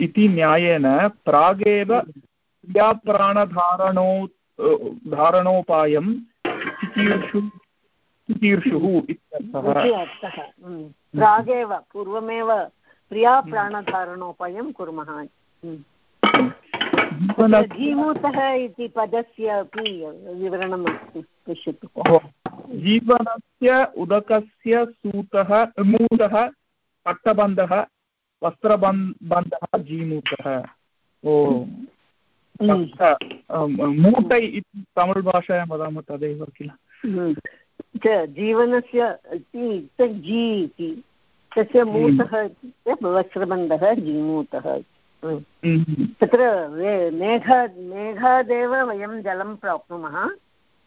इति न्यायेन प्रागेव क्रियाप्राणधारणो धारणोपायं चिकीर्षु चिकीर्षुः इत्यर्थः। प्रागेव पूर्वमेव प्रियाप्राणधारणोपायं कुर्मः। जीमूतः इति पदस्य अपि विवरणम् अस्ति पश्यतु। जीवनस्य उदकस्य सूतः मूतः पट्टबन्धः वस्त्रबन् बन्धः जीमूतः। ओ। मूटै इति तमिळ् भाषायां वदामः तदेव किल। जीवनस्य जी इति। तस्य मूतः वस्त्रबन्धः जीमूतः तत्र मेघ मेघादेव वयं जलं प्राप्नुमः।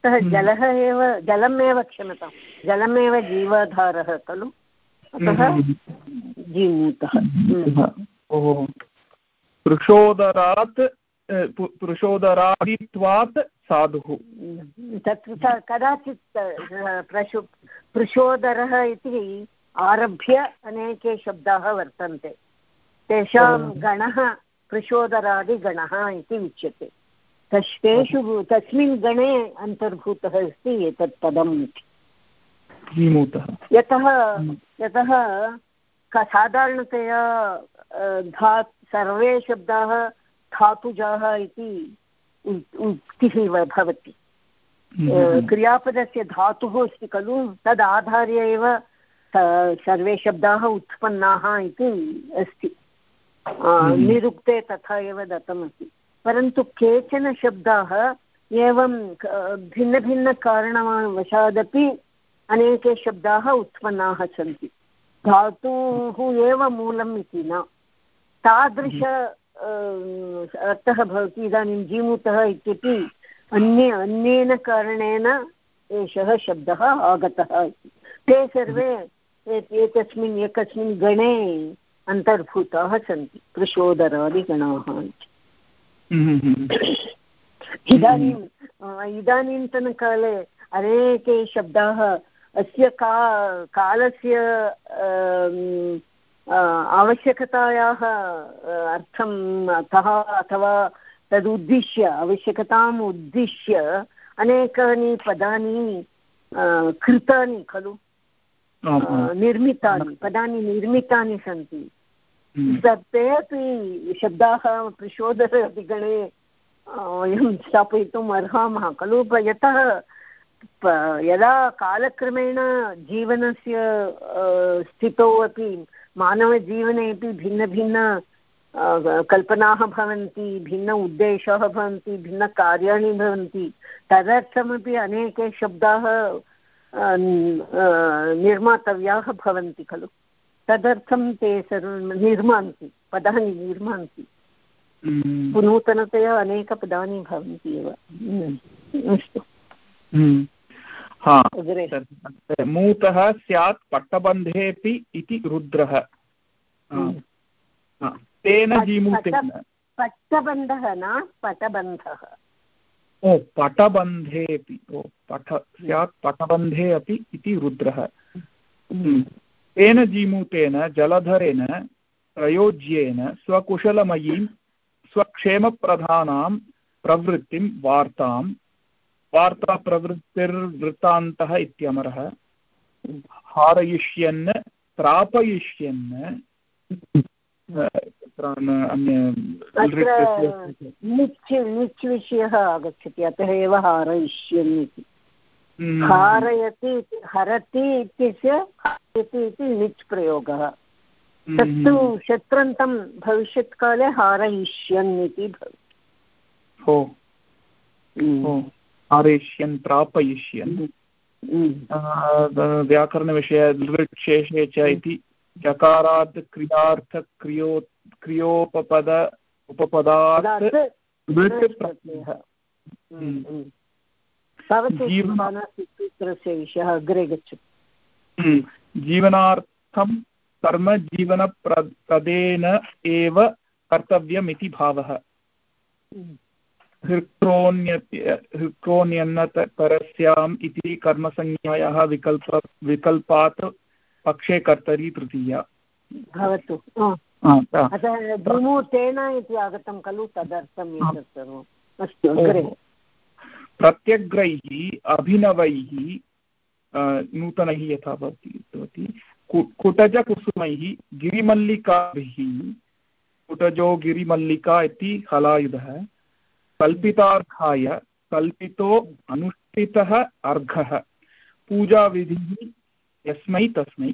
सः जलः एव जलमेव क्षम्यतां जलमेव जीवाधारः खलु। अतः जीमूतः। पुरुषोदरात् पुरुषोदरादित्वात् साधुः। तत्र कदाचित् प्रशु पृषोदरः इति आरभ्य अनेके शब्दाः वर्तन्ते। तेषां गणः पृषोदरादिगणः इति उच्यते। तस् तेषु तस्मिन् गणे अन्तर्भूतः अस्ति एतत् पदम् इति। यतः यतः साधारणतया धा सर्वे शब्दाः धातुजाः इति उक्तिः भवति। हम्म। क्रियापदस्य धातुः अस्ति खलु तद् आधार्य एव सर्वे शब्दाः उत्पन्नाः इति अस्ति। हम्म। निरुक्ते तथा एव दत्तमस्ति। परन्तु केचन शब्दाः एवं भिन्नभिन्नकारणवशादपि अनेके शब्दाः उत्पन्नाः सन्ति। धातुः एव मूलम् इति न। तादृश अर्थः भवति इदानीं जीमूतः इत्यपि अन्ये अन्येन कारणेन एषः शब्दः आगतः ते सर्वे एतस्मिन् एकस्मिन् गणे अन्तर्भूताः सन्ति कृशोदरादिगणाः इदानीम् इदानीन्तनकाले अनेके शब्दाः अस्य का कालस्य आवश्यकतायाः अर्थं कः अथवा तदुद्दिश्य आवश्यकताम् उद्दिश्य अनेकानि पदानि कृतानि खलु। निर्मितानि पदानि निर्मितानि सन्ति। हम्म। ते अपि शब्दाः प्रशोधनगणे वयं स्थापयितुम् अर्हामः। खलु यतः यदा कालक्रमेण जीवनस्य स्थितौ अपि मानवजीवने अपि भिन्नभिन्न कल्पनाः भवन्ति भिन्न उद्देशाः भवन्ति भिन्नकार्याणि भवन्ति तदर्थमपि अनेके शब्दाः निर्मातव्याः भवन्ति खलु तदर्थं ते सर्वं निर्मान्ति पदानि निर्मान्ति हम्म। नूतनतया अनेकपदानि भवन्ति एव हम्म। अस्तु हम्म। मूतः स्यात् पट्टबन्धेऽपि इति रुद्रः हम्म। तेन जीमूतेन पट्टबन्धः न पटबन्धः ओ पटबन्धेऽपि ओ पठ स्यात् पटबन्धे अपि इति रुद्रः हम्म। तेन जीमूतेन जलधरेण प्रयोज्येन स्वकुशलमयीं स्वक्षेमप्रधानां प्रवृत्तिं वार्तां वार्ताप्रवृत्तिर्वृत्तान्तः इत्यमरः। हारयिष्यन् प्रापयिष्यन् निच् विषयः आगच्छति अतः एव हारयिष्यन् इति। हम्म। हारयति हरति इत्यस्य हरति इति निच् प्रयोगः हम्म। तत्तु शत्रन्तं भविष्यत्काले हारयिष्यन् इति भवति। आरेष्यन् प्रापयिष्यन्। व्याकरणविषये लृट् च इति। चकारात् क्रियार्थक्रियो क्रियोपपद उपपदात् लृट् प्रत्ययः। विषयः अग्रे गच्छति। जीवनार्थं कर्म जीवनप्रदेन एव कर्तव्यमिति भावः। हृक्रोन्यन्नतरस्याम् इति कर्मसंज्ञायाः विकल्प विकल्पात् पक्षे कर्तरी तृतीया। भवतु। अतः तेन इति आगतं खलु तदर्थम् एतत् सर्वम्। अस्तु प्रत्यग्रैः अभिनवैः नूतनैः यथा भवति उक्तवती कुटजकुसुमैः गिरिमल्लिकाभिः। कुटजो गिरिमल्लिका इति हलायुधः कल्पितार्थाय कल्पितो अनुष्ठितः अर्घः। पूजाविधिः यस्मै तस्मै।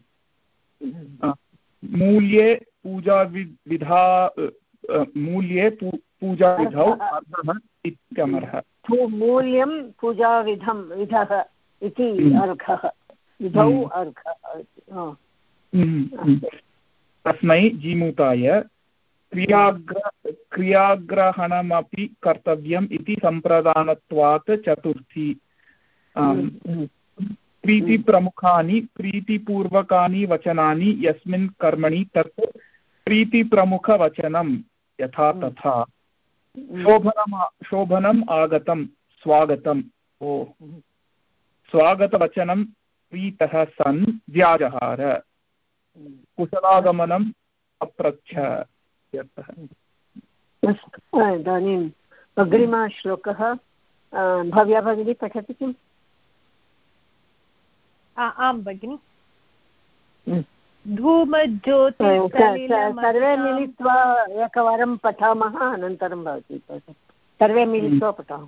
मूल्ये पूजाविधा मूल्ये पूजाविधौ अर्हः इत्यमर्हः। मूल्यं पूजाविधं विधः इति हम्म। अर्घः। विधौ हम्म। अर्घः। तस्मै जीमूताय क्रियाग्र क्रियाग्रहणमपि कर्तव्यम् इति सम्प्रदानत्वात् चतुर्थी। प्रीतिप्रमुखानि, प्रीतिपूर्वकानि वचनानि यस्मिन् कर्मणि तत् प्रीतिप्रमुखवचनं यथा तथा। शोभनम् शोभनम् आगतं स्वागतम्। ओ। स्वागतवचनं प्रीतः सन् व्याजहार। कुशलागमनम् अप्रच्छ। इदानीम् अग्रिमः श्लोकः भव्या भगिनी पठति किम्? आं भगिनि। हम्म। सर्वे मिलित्वा एकवारं पठामः अनन्तरं भवति सर्वे मिलित्वा पठामः।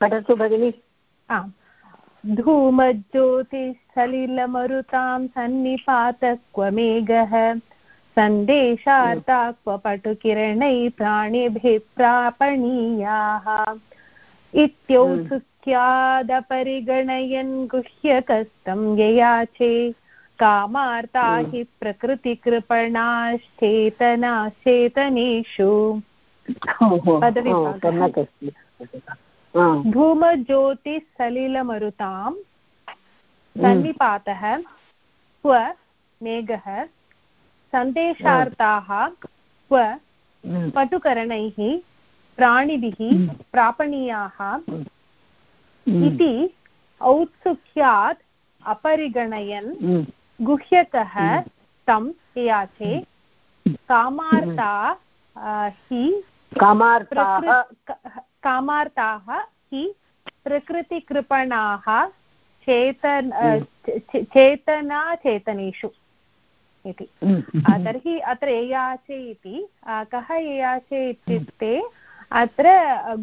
पठतु भगिनि। आम्। धूमज्योतिसलिलमरुतां सन्निपातक्व मेघः सन्देशार्था क्व पटुकिरणैः प्राणिभिः प्रापणीयाः इत्योत्सुक्यादपरिगणयन् गुह्यकस्तं ययाचे कामार्ता हि प्रकृतिकृपणाश्चेतनाश्चेतनेषु धूमज्योतिसलिलमरुतां सन्निपातः क्व मेघः सन्देशार्ताः क्व पटुकरणैः प्राणिभिः प्रापणीयाः इति औत्सुक्यात् अपरिगणयन् गुह्यकः तं याचे कामार्ता हि कामार्ताः. हि प्रकृतिकृपणाः चेतन चेतनाचेतनेषु इति। तर्हि अत्र एयाचे इति कः एयाचे इत्युक्ते अत्र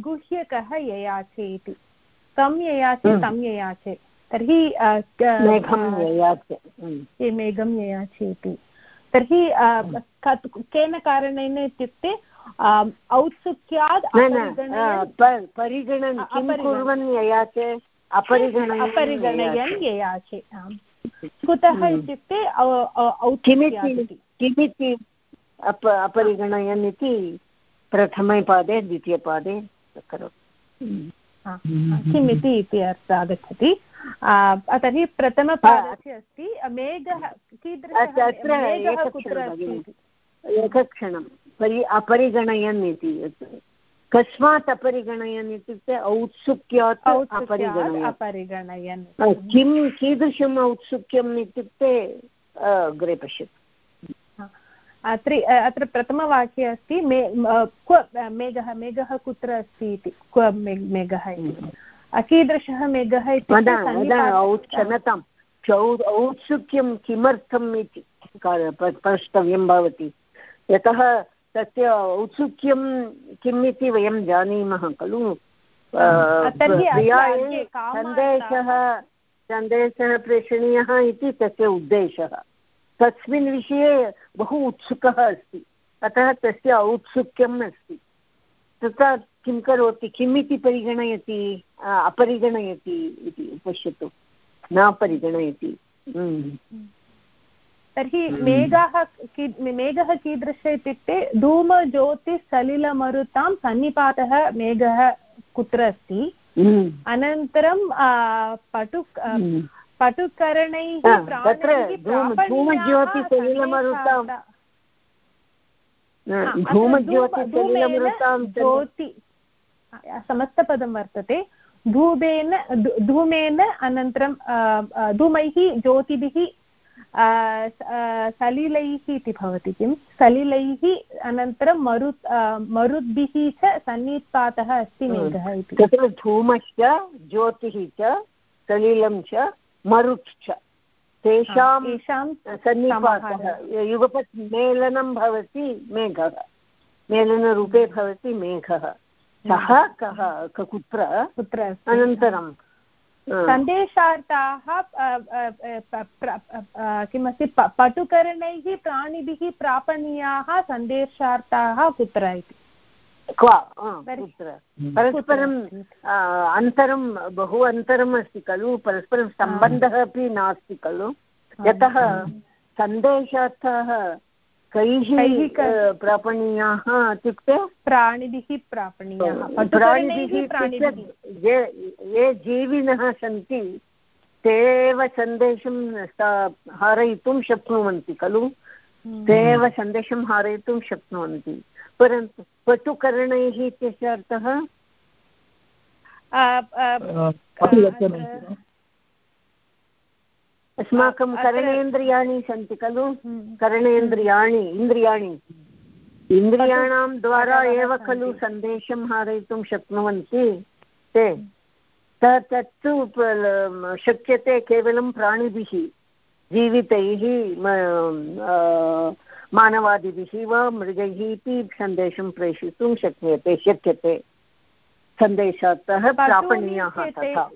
गुह्यकः ययाचे इति। कं ययाचे तं ययाचे तर्हि मेघं ययाचे इति। तर्हि केन कारणेन इत्युक्ते औत्सुक्यात् परिगणन् किं कुर्वन् ययाचे? अपरिगणयन् ययाचे। कुतः इत्युक्ते किमिति अपरिगणयन् इति प्रथमे पादे द्वितीयपादे करोतु। किम् इति इति अर्थः आगच्छति। तर्हि प्रथमपादस्य अस्ति मेघः कीदृशः एकक्षणं परि अपरिगणयन् इति कस्मात् अपरिगणयन् इत्युक्ते औत्सुक्यात् अपरिगणयन् किं कीदृशम् औत्सुक्यम् इत्युक्ते अग्रे पश्यतु। अत्र अत्र प्रथमवाक्ये अस्ति मे क्व मेघः मेघः कुत्र अस्ति इति। क्व मेघः इति। कीदृशः मेघः इति क्षमतां औत्सुक्यं किमर्थम् इति प्रष्टव्यं भवति। यतः तस्य औत्सुक्यं किम् इति वयं जानीमः खलु? सन्देशः सन्देशः प्रेषणीयः इति तस्य उद्देशः। तस्मिन् विषये बहु उत्सुकः अस्ति। अतः तस्य औत्सुक्यम् अस्ति। तथा किं करोति? किमिति परिगणयति? अपरिगणयति इति पश्यतु। न परिगणयति। तर्हि मेघः मेघः कीदृश इत्युक्ते धूमज्योतिसलिलमरुतां सन्निपातः मेघः कुत्र अस्ति? अनन्तरं पटु पटुकरणैः ज्योति समस्तपदं वर्तते। धूमेन धूमेन अनन्तरं धूमैः ज्योतिभिः सलिलैः इति भवति किं? सलिलैः अनन्तरं मरुत् मरुद्भिः च सन्निपातः अस्ति मेघः इति। तत्र धूमश्च ज्योतिः च सलिलं च मरुत् च। तेषां सन्निपातः। युगपत् मेलनं भवति मेघः। मेलनरूपे भवति मेघः। सः कः? कुत्र? कुत्र अनन्तरं। सन्देशार्थाः किमस्ति पटुकरणैः प्राणिभिः प्रापणीयाः सन्देशार्थाः कुत्र इति? परस्परम् अन्तरं बहु अन्तरम् अस्ति खलु परस्परं सम्बन्धः अपि नास्ति खलु। यतः सन्देशार्थः कैः प्रापणीयाः इत्युक्ते? प्राणिभिः प्रापणीयाः। प्राणिभिः ये ये जीविनः सन्ति ते एव सन्देशं हारयितुं शक्नुवन्ति खलु? ते एव सन्देशं हारयितुं शक्नुवन्ति। परन्तु पटुकरणैः इत्यस्य अर्थः? अस्माकं करणेन्द्रियाणि सन्ति खलु? हम्म। करणेन्द्रियाणि इन्द्रियाणि। इन्द्रियाणां द्वारा एव खलु सन्देशं हारयितुं शक्नुवन्ति ते। तत्तु शक्यते केवलं प्राणिभिः जीवितैः मानवादिभिः वा मृगैः इति सन्देशं प्रेषयितुं शक्यते शक्यते। सन्देशात् प्रापणीयाः तथा।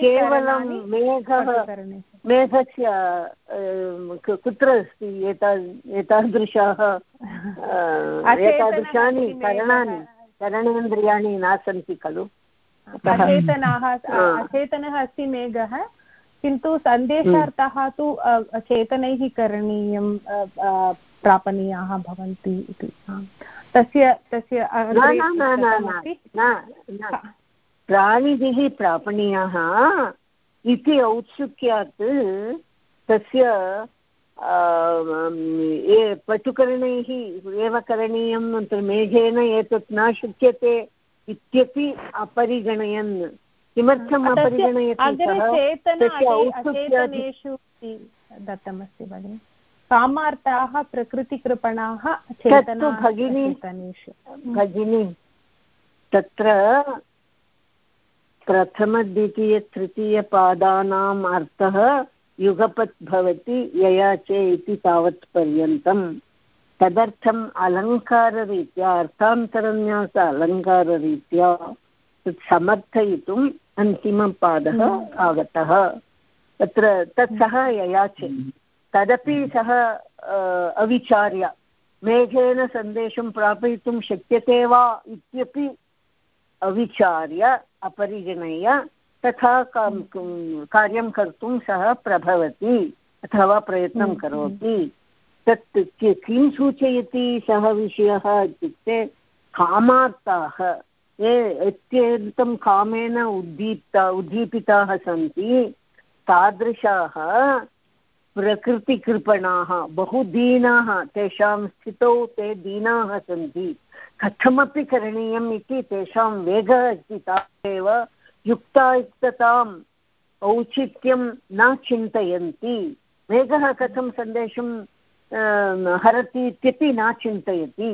केवलं मेघः मेघस्य कुत्र अस्ति? एता एतादृशाः एतादृशानि करणानि करणेन्द्रियाणि न सन्ति खलु। अचेतनाः अचेतनः अस्ति मेघः किन्तु सन्देशार्थः तु चेतनैः करणीयं प्रापणीयाः भवन्ति इति। तस्य तस्य प्राणिभिः प्रापणीयाः इति औत्सुक्यात् तस्य पटुकरणैः एव करणीयं मेघेन एतत् न शक्यते इत्यपि अपरिगणयन्। किमर्थम् अपरिगणयति दत्तमस्ति भगिनि। कामार्थाः प्रकृतिकृपणाः भगिनी भगिनी तत्र प्रथमद्वितीयतृतीयपादानाम् अर्थः युगपत् भवति यया च इति तावत् पर्यन्तम् तदर्थम् अलङ्काररीत्या अर्थान्तरन्यास अलङ्काररीत्या तत् समर्थयितुम् अन्तिमपादः आगतः। तत्र तत् सः ययाचे तदपि सः अविचार्य। मेघेन सन्देशं प्रापयितुं शक्यते वा इत्यपि अविचार्य। अपरिगणय्य तथा कार्यं कर्तुं सः प्रभवति अथवा प्रयत्नं हम्म, करोति। तत् किं सूचयति सः विषयः इत्युक्ते कामार्ताः ये अत्यन्तं कामेन उद्दीप्ता उद्दीपिताः सन्ति तादृशाः प्रकृतिकृपणाः बहु दीनाः तेषां स्थितौ ते दीनाः सन्ति। कथमपि करणीयम् इति तेषां वेगः अस्ति तावदेव युक्तायुक्तताम् औचित्यं न चिन्तयन्ति। वेगः कथं सन्देशं हरति इत्यपि न चिन्तयति।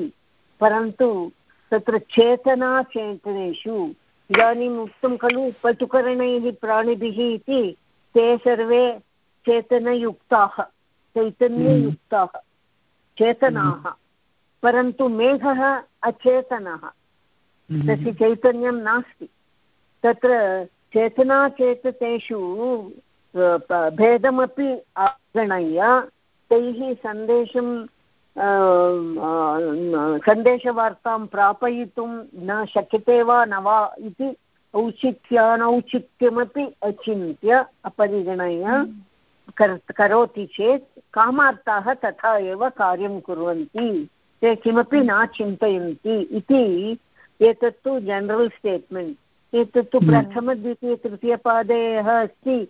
परन्तु तत्र चेतनाचेतनेषु इदानीम् उक्तं खलु पटुकरणैः प्राणिभिः इति ते सर्वे चेतनयुक्ताः चैतन्ययुक्ताः चेतनाः परन्तु मेघः अचेतनः हम्म। तस्य चैतन्यं नास्ति तत्र चेतनाचेततेषु भेदमपि अवगणय्य तैः सन्देशं सन्देशवार्तां प्रापयितुं न शक्यते वा न वा इति औचित्यानौचित्यमपि अचिन्त्य अपरिगणय्य हम्म। करोति चेत् कामार्थाः तथा एव कार्यं कुर्वन्ति। ते किमपि न चिन्तयन्ति इति एतत्तु जनरल् स्टेट्मेण्ट् एतत्तु hmm. प्रथमद्वितीयतृतीयपादे यः अस्ति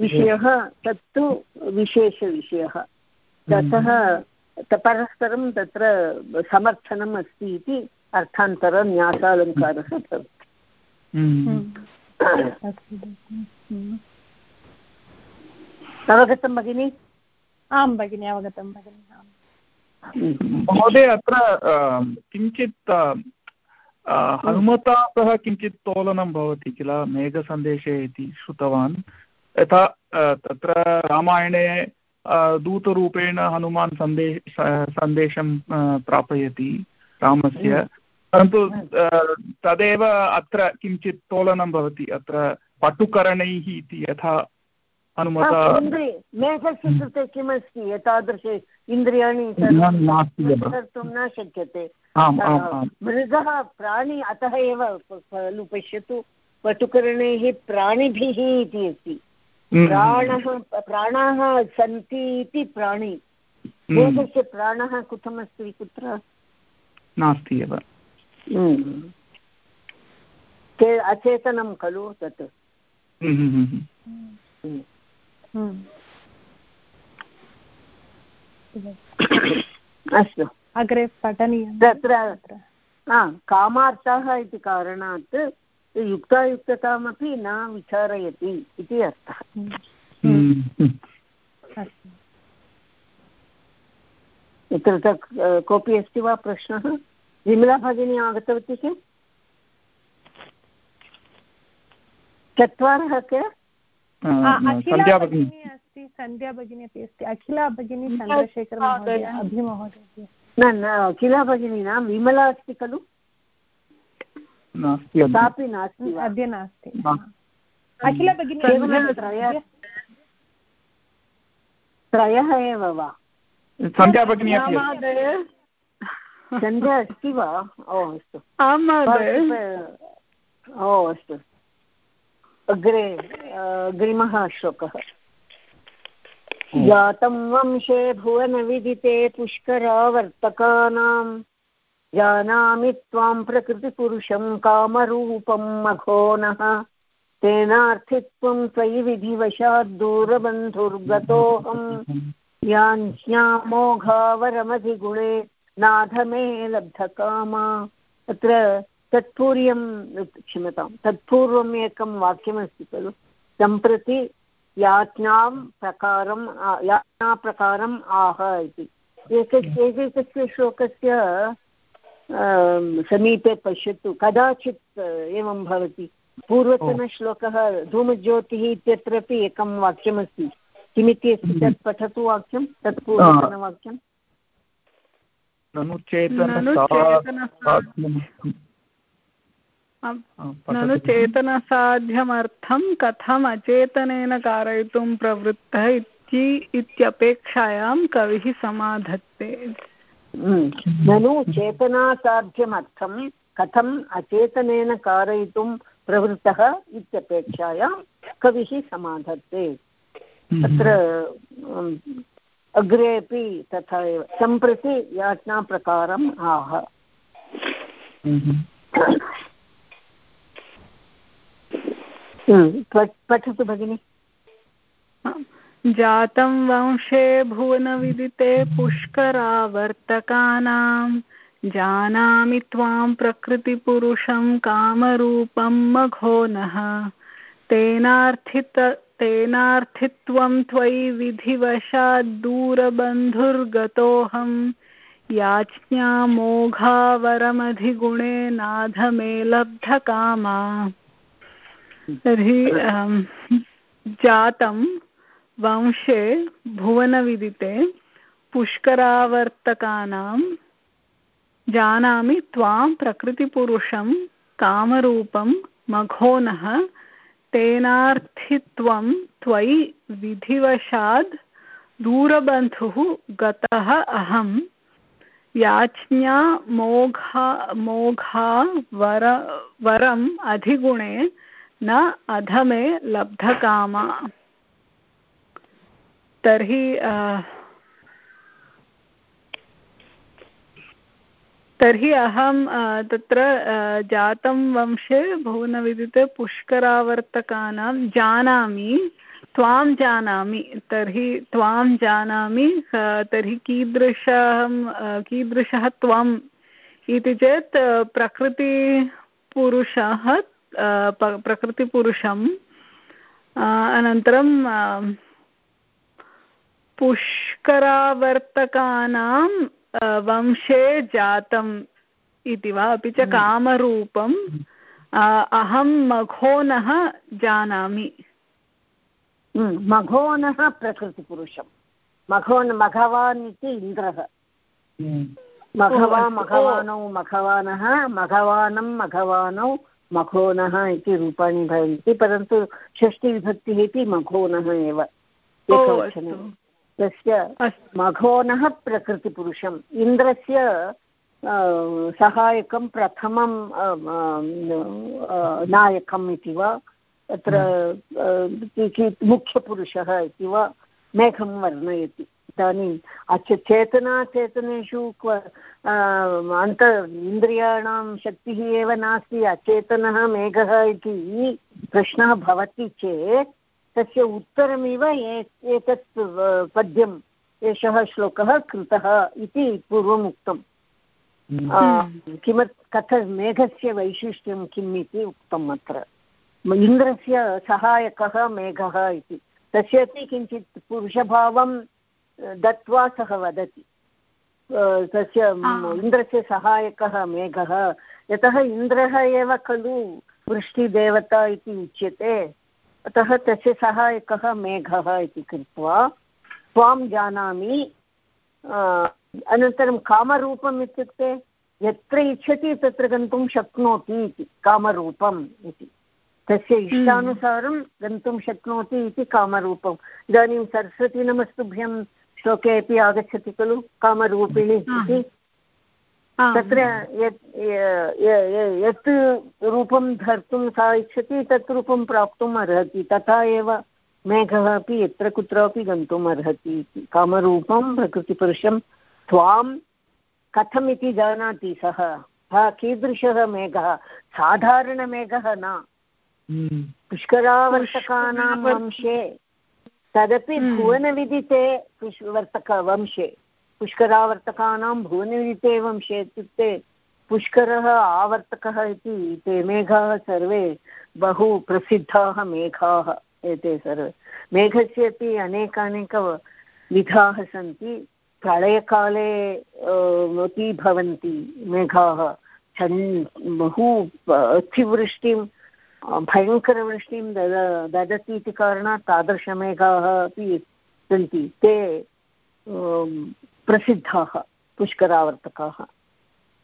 विषयः तत्तु विशेषविषयः। ततः hmm. परस्परं तत्र समर्थनम् अस्ति इति अर्थान्तरन्यासालङ्कारः भवति। अवगतं भगिनि? आं भगिनि अवगतं भगिनि महोदय अत्र किञ्चित् हनुमता सह किञ्चित् तोलनं भवति किल? मेघसन्देशे इति श्रुतवान्। यथा तत्र रामायणे दूतरूपेण हनुमान् संदेश सन्देशं प्रापयति रामस्य। परन्तु तदेव अत्र किञ्चित् तोलनं भवति। अत्र पटुकरणैः इति यथा हनुमता मेघस्य कृते? किमस्ति एतादृश इन्द्रियाणि कर्तुं न शक्यते। मृगः प्राणी अतः एव खलु पश्यतु। पटुकरणैः प्राणिभिः इति अस्ति। हम्म। प्राणः प्राणाः सन्ति इति प्राणी। हम्म। वेदस्य प्राणः कुतमस्ति कुत्र? नास्ति एव। हम्म। ते अचेतनं खलु तत्। अस्तु। अग्रे पठनीयं। तत्र कामार्थः इति कारणात् युक्तायुक्ततामपि न विचारयति इति अर्थः। यत्र कोऽपि अस्ति वा प्रश्नः? विमला भगिनी आगतवती चेत् चत्वारः के? सन्ध्या भगिनी अस्ति सन्ध्या भगिनी अपि अस्ति अखिला भगिनी चन्द्रशेखर अभिमहोदय न न अखिला भगिनी न विमला अस्ति खलु सापि नास्ति अद्य नास्ति अखिला भगिनी त्रयः एव वा सन्ध्या भगिनी सन्ध्या अस्ति वा ओ अस्तु ओ अस्तु अग्रे अग्रिमः श्लोकः जातं वंशे भुवनविदिते पुष्करावर्तकानां। जानामि त्वां प्रकृतिपुरुषं कामरूपं मघोनः। तेनार्थित्वं त्वयि विधिवशाद्दूरबन्धुर्गतोऽहं याञ्ज्ञामोघावरमधिगुणे नाथमे लब्धकामा। तत्र तत्पूर्यं क्षम्यतां तत्पूर्वम् एकं वाक्यमस्ति खलु? सम्प्रति याज्ञां प्रकारं याज्ञाप्रकारम् आह इति। एकैकस्य श्लोकस्य समीपे पश्यतु। कदाचित् एवं भवति। पूर्वतनश्लोकः धूमज्योतिः इत्यत्रापि एकं वाक्यमस्ति। किमिति अस्ति हम्म। तत्? पठतु वाक्यं तत् पूर्वतनवाक्यं। ननु चेतनसाध्यमर्थं कथम् अचेतनेन कारयितुं प्रवृत्तः इत्यपेक्षायां कविः समाधत्ते। ननु चेतनासाध्यमर्थं कथम् अचेतनेन कारयितुं प्रवृत्तः इत्यपेक्षायां कविः समाधत्ते। तत्र अग्रे अपि तथा एव सम्प्रति याचनाप्रकारम् आह। पठतु भगिनि। जातं वंशे भुवनविदिते पुष्करावर्तकानां। जानामि त्वां प्रकृतिपुरुषं कामरूपं मघोनः। तेनार्थित तेनार्थित्वं त्वयि विधिवशाद्दूरबन्धुर्गतोऽहं। याज्ञामोघावरमधिगुणे नाधमे लब्धकामा। तर्हि जातं वंशे भुवनविदिते पुष्करावर्तकानां जानामि त्वां प्रकृतिपुरुषं कामरूपं मघोनः तेनार्थित्वं त्वयि विधिवशाद् दूरबन्धुः गतः अहं याच्ञा मोघा मोघा वर वरम् अधिगुणे न अधमे लब्धकामा। तर्हि तर्हि अहं तत्र जातं वंशे भुवनविदिते पुष्करावर्तकानां जानामि, त्वां जानामि। तर्हि त्वां जानामि तर्हि कीदृशं कीदृशः त्वम् इति चेत्, प्रकृतिपुरुषः प्रकृतिपुरुषम् अनन्तरं पुष्करावर्तकानां वंशे जातम् इति वा अपि च कामरूपम् अहं मघोनः जानामि मघोनः प्रकृतिपुरुषं मघोन् मघवान् इति इन्द्रः मघवा मघवानौ मघवानः मघवानं मघवानौ मघोनः इति रूपाणि भवन्ति परन्तु षष्टिविभक्तिः इति मघोनः एव एकवचने। तस्य मघोनः प्रकृतिपुरुषम्। इन्द्रस्य सहायकं प्रथमं नायकम् इति वा तत्र मुख्यपुरुषः इति वा मेघं वर्णयति। इदानीम् अच चेतनाचेतनेषु क्व अन्त इन्द्रियाणां शक्तिः एव नास्ति अचेतनः मेघः इति प्रश्नः भवति चेत् तस्य उत्तरमिव एतत् पद्यम् एषः श्लोकः कृतः इति पूर्वम् उक्तम् हम्म। किमर् कथ मेघस्य वैशिष्ट्यं किम् इति उक्तम् अत्र। इन्द्रस्य सहायकः मेघः इति। तस्यापि किञ्चित् पुरुषभावं दत्त्वा सः वदति। तस्य इन्द्रस्य सहायकः मेघः। यतः इन्द्रः एव खलु वृष्टिदेवता इति उच्यते। अतः तस्य सहायकः मेघः इति कृत्वा त्वां जानामि। अनन्तरं कामरूपम् इत्युक्ते यत्र इच्छति तत्र गन्तुं शक्नोति इति कामरूपम् इति। तस्य हम्म। इष्टानुसारं गन्तुं शक्नोति इति कामरूपम्। इदानीं सरस्वती नमस्तुभ्यं श्लोके अपि आगच्छति खलु? कामरूपिणी इति। तत्र यत् यत् रूपं धर्तुं सा इच्छति तत् रूपं प्राप्तुम् अर्हति। तथा एव मेघः अपि यत्र कुत्रापि गन्तुम् अर्हति इति। कामरूपं प्रकृतिपुरुषं त्वां कथमिति जानाति सः। सः कीदृशः मेघः? साधारणमेघः न। हम्म। पुष्करावर्तकानां वंशे तदपि हम्म। भुवनविदिते वर्तकवंशे पुष्करावर्तकानां भुवनविदिते वंशे इत्युक्ते पुष्करः आवर्तकः इति ते मेघाः सर्वे बहु प्रसिद्धाः मेघाः एते सर्वे। मेघस्य अपि अनेकानेक विधाः सन्ति। प्रलयकाले अपि भवन्ति मेघाः। छन् बहु अतिवृष्टिं भयङ्करवृष्टिं दद ददति इति कारणात् तादृशमेघाः अपि सन्ति। ते प्रसिद्धाः, पुष्करावर्तकाः।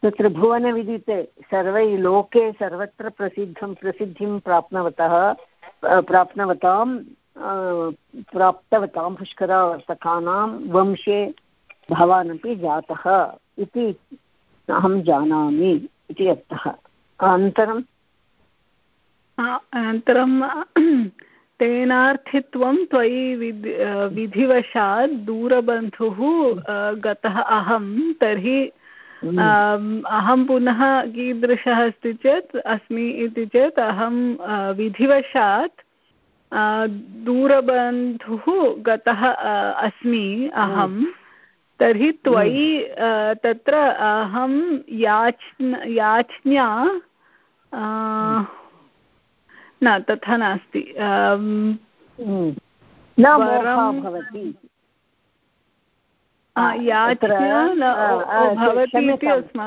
तत्र भुवनविदिते सर्वै लोके सर्वत्र प्रसिद्धं, प्रसिद्धिं प्राप्नवतः प्राप्नवतां प्राप्तवतां पुष्करावर्तकानां वंशे भवान् अपि जातः इति अहं जानामि इति अर्थः। अनन्तरं अनन्तरं तेनार्थित्वं त्वयि विधि विधिवशात् दूरबन्धुः गतः अहं तर्हि हम्म। अहं पुनः कीदृशः अस्ति चेत् अस्मि इति चेत् अहं विधिवशात् दूरबन्धुः गतः अस्मि अहं तर्हि त्वयि तत्र अहं याच् याच्ञा न तथा नास्ति।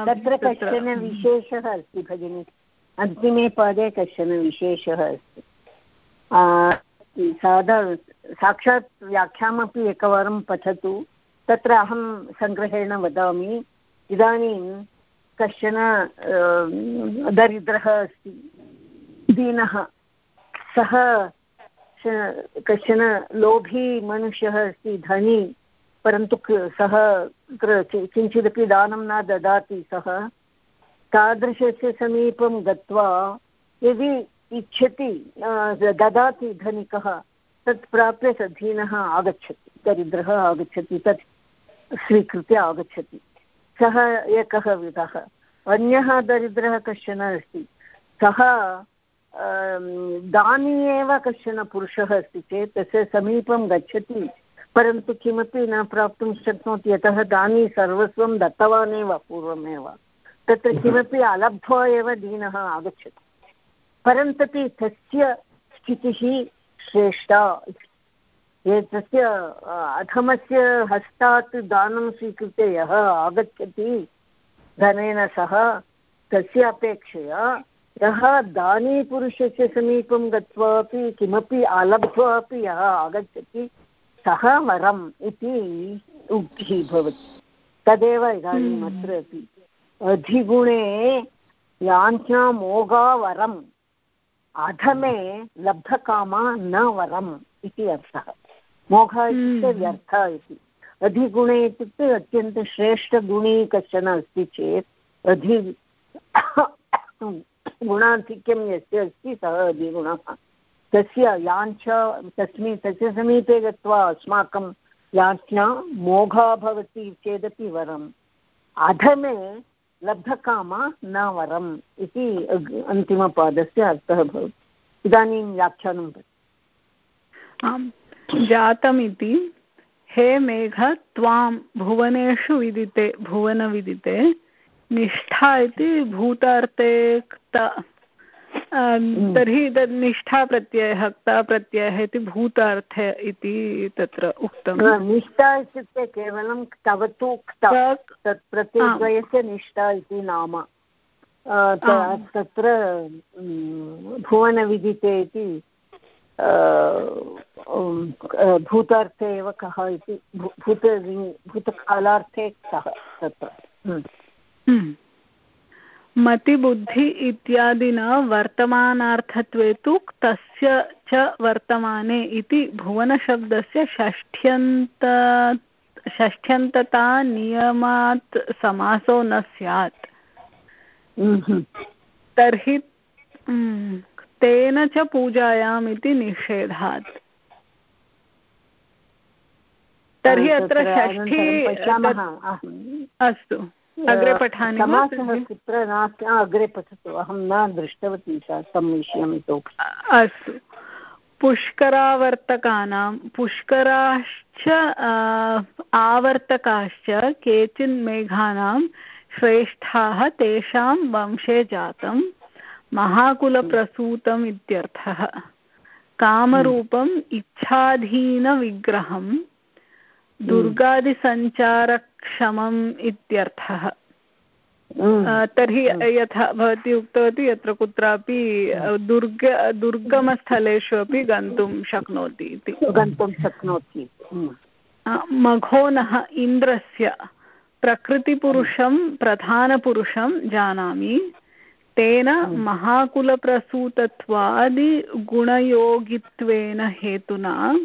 तत्र कश्चन विशेषः अस्ति भगिनि। अन्तिमे पदे कश्चन विशेषः अस्ति। साधा साक्षात् व्याख्यामपि एकवारं पठतु। तत्र अहं सङ्ग्रहेण वदामि। इदानीं कश्चन दरिद्रः अस्ति दीनः। सः कश्चन लोभी मनुष्यः अस्ति, धनी, परन्तु सः किञ्चिदपि दानं न ददाति सः। तादृशस्य समीपं गत्वा यदि इच्छति ददाति धनिकः, तत् प्राप्य स धीनः आगच्छति, दरिद्रः आगच्छति, तत् स्वीकृत्य आगच्छति। सः एकः विधः। अन्यः दरिद्रः कश्चन अस्ति। सः दानी एव कश्चन पुरुषः अस्ति चेत् तस्य समीपं गच्छति, परन्तु किमपि न प्राप्तुं शक्नोति, यतः दानी सर्वस्वं दत्तवान् एव पूर्वमेव। तत्र किमपि अलब्ध्वा एव दीनः आगच्छति। परन्तपि तस्य स्थितिः श्रेष्ठा। ये तस्य अधमस्य हस्तात् दानं स्वीकृत्य यः आगच्छति, धनेन सह, तस्य अपेक्षया यः दानीपुरुषस्य समीपं गत्वा अपि किमपि आलब्ध्वा अपि यः आगच्छति सः वरम् इति उक्तिः भवति। तदेव इदानीम् अत्र अपि अधिगुणे याञ्छा वरम् अधमे लब्धकामा न वरम् इति अर्थः। मोघः इत्युक्ते हम्म। व्यर्थः इति। अधिगुणे इत्युक्ते अत्यन्तश्रेष्ठगुणी कश्चन अस्ति चेत् अधि गुणाधिक्यं यस्य अस्ति सः अधिगुणः तस्य याञ्च तस्मिन् तस्य समीपे गत्वा अस्माकं याज्ञा मोघा भवति चेदपि वरम्। अधमे लब्धकामा न वरम् इति अन्तिमपादस्य अर्थः भवति। इदानीं व्याख्यानं आम्, जातमिति। हे मेघ, त्वां भुवनेषु विदिते, भुवनविदिते। निष्ठा इति भूतार्थे क्ता हम्म। तर्हि तद् निष्ठाप्रत्ययः क्ताप्रत्ययः इति भूतार्थे इति तत्र उक्तं निष्ठा इत्युक्ते केवलं क्त क्- तत् प्रत्ययद्वयस्य निष्ठा इति नाम त-। तत्र भुवनविदिते इति भूतार्थे एव कः इति भूत भूतकालार्थे कः तत्र। हम्म। मतिबुद्धि इत्यादिना वर्तमानार्थत्वे तु तस्य च वर्तमाने इति भुवनशब्दस्य षष्ठ्यन्त षष्ठ्यन्तता नियमात् समासो न स्यात्। तर्हि तेन च पूजायाम् इति निषेधात्. तर्हि अत्र षष्ठी अस्तु. अग्रे पठामि समासः? कुत्र नास्ति? अग्रे पठतु अहं न दृष्टवती तं विषयम् इतोपि। अस्तु। पुष्करावर्तकानां पुष्कराश्च आवर्तकाश्च केचिन् मेघानां श्रेष्ठाः तेषां वंशे जातं महाकुलप्रसूतम् इत्यर्थः। कामरूपम् इच्छाधीनविग्रहं दुर्गादिसञ्चारक्षमम् इत्यर्थः। हम्म। तर्हि यथा भवती उक्तवती यत्र कुत्रापि दुर्ग दुर्गमस्थलेषु अपि गन्तुं शक्नोति इति। गन्तुं शक्नोति। हम्म। मघोनः इन्द्रस्य प्रकृतिपुरुषं प्रधानपुरुषं जानामि। तेन महाकुलप्रसूतत्वादिगुणयोगित्वेन हेतुना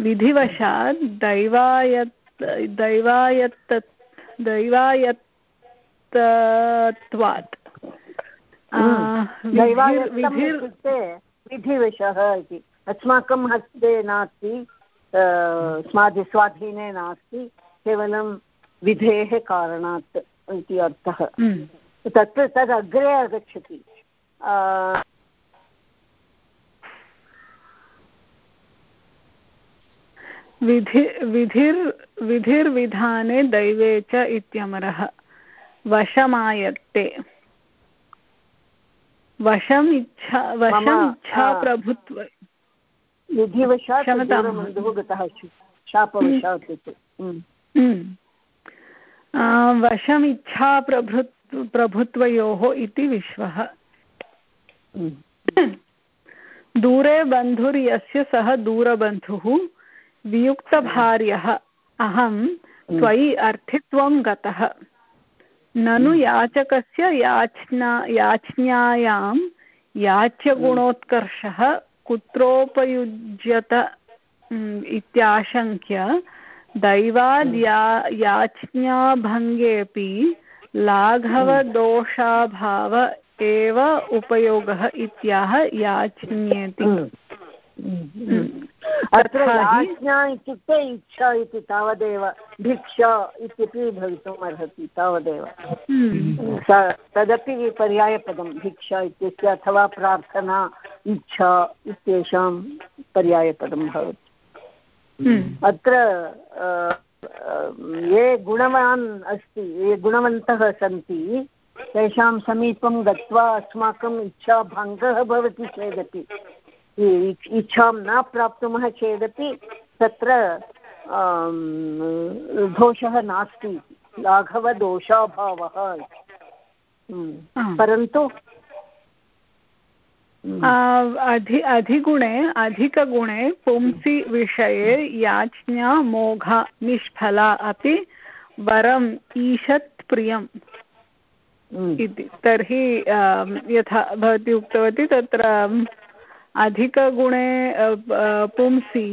विधिवशात् दैवायत् दैवायत्त दैवायत्तत्वात्। इत्युक्ते विधिवशः इति। अस्माकं हस्ते नास्ति स्वाधि स्वाधीने नास्ति केवलं विधेः कारणात् इति अर्थः। हम्म, तत् तद् अग्रे आगच्छति विधि विधिर् विधिर्विधाने दैवे च इत्यमरः। वशमायत्ते। वशम् इच्छा वशम् इच्छा प्रभुत्व। हम्म। हम्म। आ, वशम् इच्छा प्रभृत् प्रभुत्वयोः इति विश्वः। हम्म। दूरे बन्धुर्यस्य सः दूरबन्धुः। वियुक्तभार्यः। अहं त्वयि अर्थित्वं गतः। ननु याचकस्य याचना याच्ञायां याच्यगुणोत्कर्षः कुत्रोपयुज्यत इत्याशङ्क्य दैवाद्या याच्ञाभङ्गेऽपि लाघवदोषाभाव एव उपयोगः इत्याह याच्न्येति अत्र तथा हि- याज्ञा इत्युक्ते इच्छा इति तावदेव भिक्षा इत्यपि भवितुम् अर्हति तावदेव हम्म। स- तदपि पर्यायपदं भिक्षा इत्यस्य अथवा प्रार्थना इच्छा इत्येषां पर्यायपदं भवति हम्म। अत्र ये गुणवान् अस्ति ये गुणवन्तः सन्ति तेषां समीपं गत्वा अस्माकम् इच्छाभङ्गः भवति चेदपि इच्छां न प्राप्नुमः चेदपि तत्र दोषः नास्ति लाघवदोषाभावः परन्तु अधि अधिगुणे अधिकगुणे पुंसि विषये याज्ञा मोघा निष्फला अपि वरम् ईषत् प्रियम् इति। तर्हि यथा भवती उक्तवती तत्र अधिकगुणे पुंसि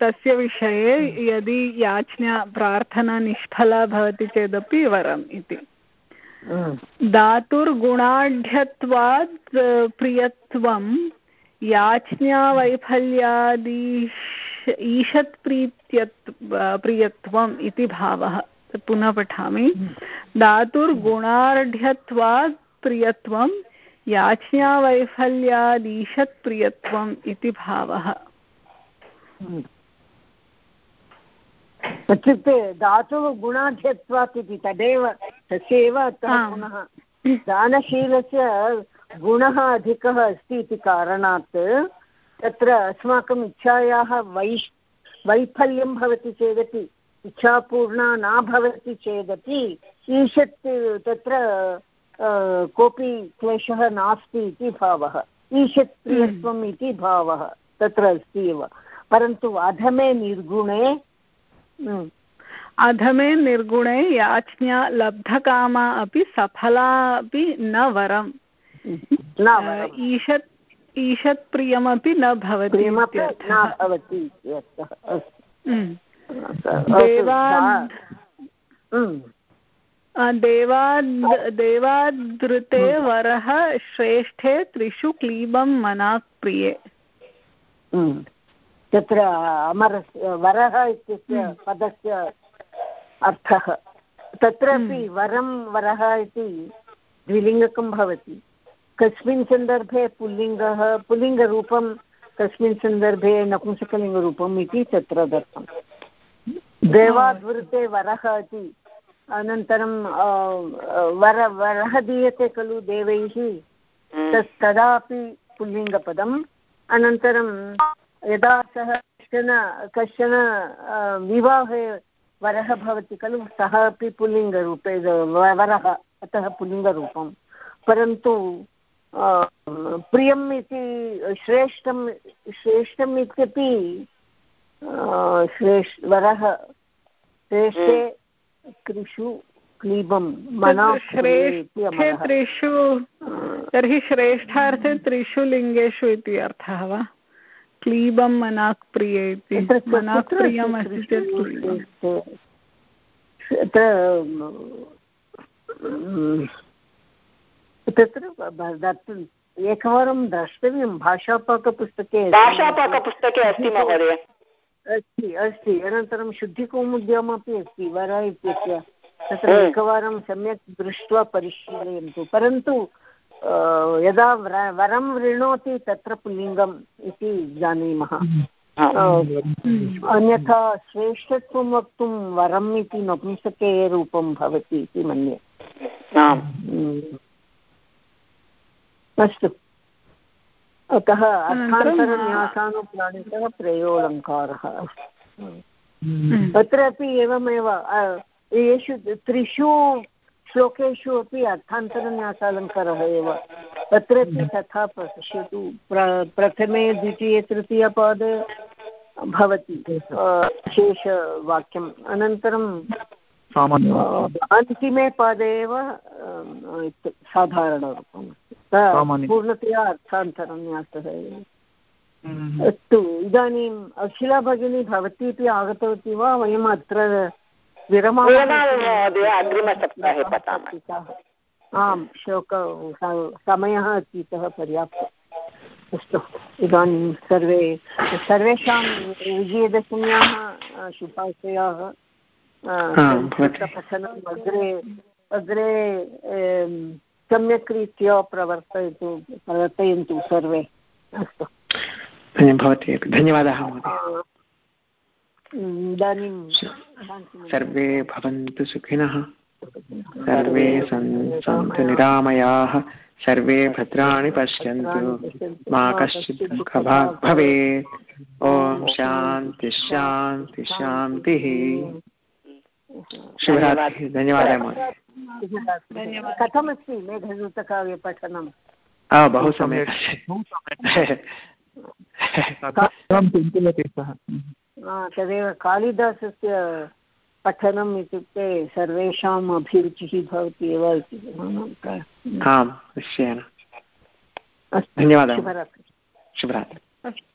तस्य विषये यदि याज्ञा प्रार्थना निष्फला भवति चेदपि वरम् इति। धातुर्गुणाढ्यत्वात् प्रियत्वं याज्ञावैफल्यादीश ईषत् प्रीत्यत् प्रियत्वम् इति भावः। पुनः पठामि। धातुर्गुणाढ्यत्वात् प्रियत्वं याज्ञावैफल्यादीशत् प्रियत्वम् इति भावः। इत्युक्ते धातुः गुणाध्यत्वात् इति तदेव तस्यैव पुनः दानशीलस्य गुणः अधिकः अस्ति इति कारणात् तत्र अस्माकम् इच्छायाः वैश् वैफल्यं भवति चेदपि इच्छापूर्णा न भवति चेदपि ईषत् तत्र कोऽपि क्लेशः नास्ति इति भावः। ईषत् प्रियत्वम् इति भावः तत्र अस्ति एव। परन्तु अधमे निर्गुणे अधमे निर्गुणे याज्ञा लब्धकामा अपि सफला अपि न वरम्। ईषत् ईषत् प्रियमपि न भवति देवाद् देवादृते वरः श्रेष्ठे त्रिषु क्लीबं मनाक् प्रिये। तत्र अमर वरः इत्यस्य हम्म। पदस्य अर्थः। तत्रापि हम्म। वरं वरः इति द्विलिङ्गकं भवति। कस्मिन् सन्दर्भे पुल्लिङ्गः पुल्लिङ्गरूपं कस्मिन् सन्दर्भे नपुंसकलिङ्गरूपम् इति तत्र दत्तं। देवाद्वृते वरः इति अनन्तरं वर वरः दीयते खलु देवैः। हम्म। तत् तदापि पुल्लिङ्गपदम्। अनन्तरं यदा सः कश्चन कश्चन विवाहे वरः भवति खलु सः अपि पुल्लिङ्गरूपे वरः अतः पुल्लिङ्गरूपं परन्तु प्रियम् इति श्रेष्ठं श्रेष्ठम् इत्यपि श्रेष् वरः श्रेष्ठे त्रिषु क्लीबं मना त्रिषु तर्हि श्रेष्ठार्थे त्रिषु लिङ्गेषु इति अर्थः वा? क्लीबं मनाक् प्रिय इति मनाक् प्रियम् अस्ति चेत् तत्र एकवारं द्रष्टव्यं भाषापाकपुस्तके भाषापाकपुस्तके अस्ति महोदय। अस्ति अस्ति। अनन्तरं शुद्धिकौमुद्यमपि अस्ति वर इत्यस्य। तत्र एकवारं सम्यक् दृष्ट्वा परिशीलयन्तु। परन्तु यदा वरं वृणोति तत्र पुल्लिङ्गम् इति जानीमः। अन्यथा श्रेष्ठत्वं वक्तुं वरम् इति नपुंसके रूपं भवति इति मन्ये। अस्तु। अतः अर्थान्तरन्यासानुप्राणितः प्रयोलङ्कारः तत्रापि एवमेव येषु त्रिषु श्लोकेषु अपि अर्थान्तरन्यासालङ्कारः एव। तत्रापि तथा पश्यतु। प्र प्रथमे द्वितीये तृतीयपादे भवति शेषवाक्यम्। अनन्तरं अन्तिमे पादे एव साधारणरूपम् पूर्णतया अर्थान्तरन्यासः एव। हम्म। अस्तु इदानीम् अखिला भगिनी भवतीपि आगतवती वा? वयम् अत्र महोदय अग्रिमसप्ताहे पठामः। आम् शोक समयः अतीतः पर्याप्तः। अस्तु इदानीं सर्वे सर्वेषां विजयदशम्याः शुभाशयाः। पठनम् अग्रे अग्रे सम्यक् रीत्या प्रवर्तयतु प्रवर्तयन्तु सर्वे। अस्तु। भवती धन्यवादः इदानीं सर्वे भवन्तु सुखिनः। सर्वे सन्तु निरामयाः। सर्वे भद्राणि पश्यन्तु। मा कश्चित् दुःखभाग् भवेत्। ॐ शान्ति शान्ति। शान्तिः शुभरात्रिः धन्यवादः। महोदय। कथमस्ति मेघदूतकाव्यपठनं आ, बहु सम्यक् चिन्तयति सः? तदेव कालिदासस्य पठनम् इत्युक्ते सर्वेषाम् अभिरुचिः भवति एव इति आम् निश्चयेन। अस्तु धन्यवादः। शुभरात्रिः। शुभरात्रिः। अस्तु।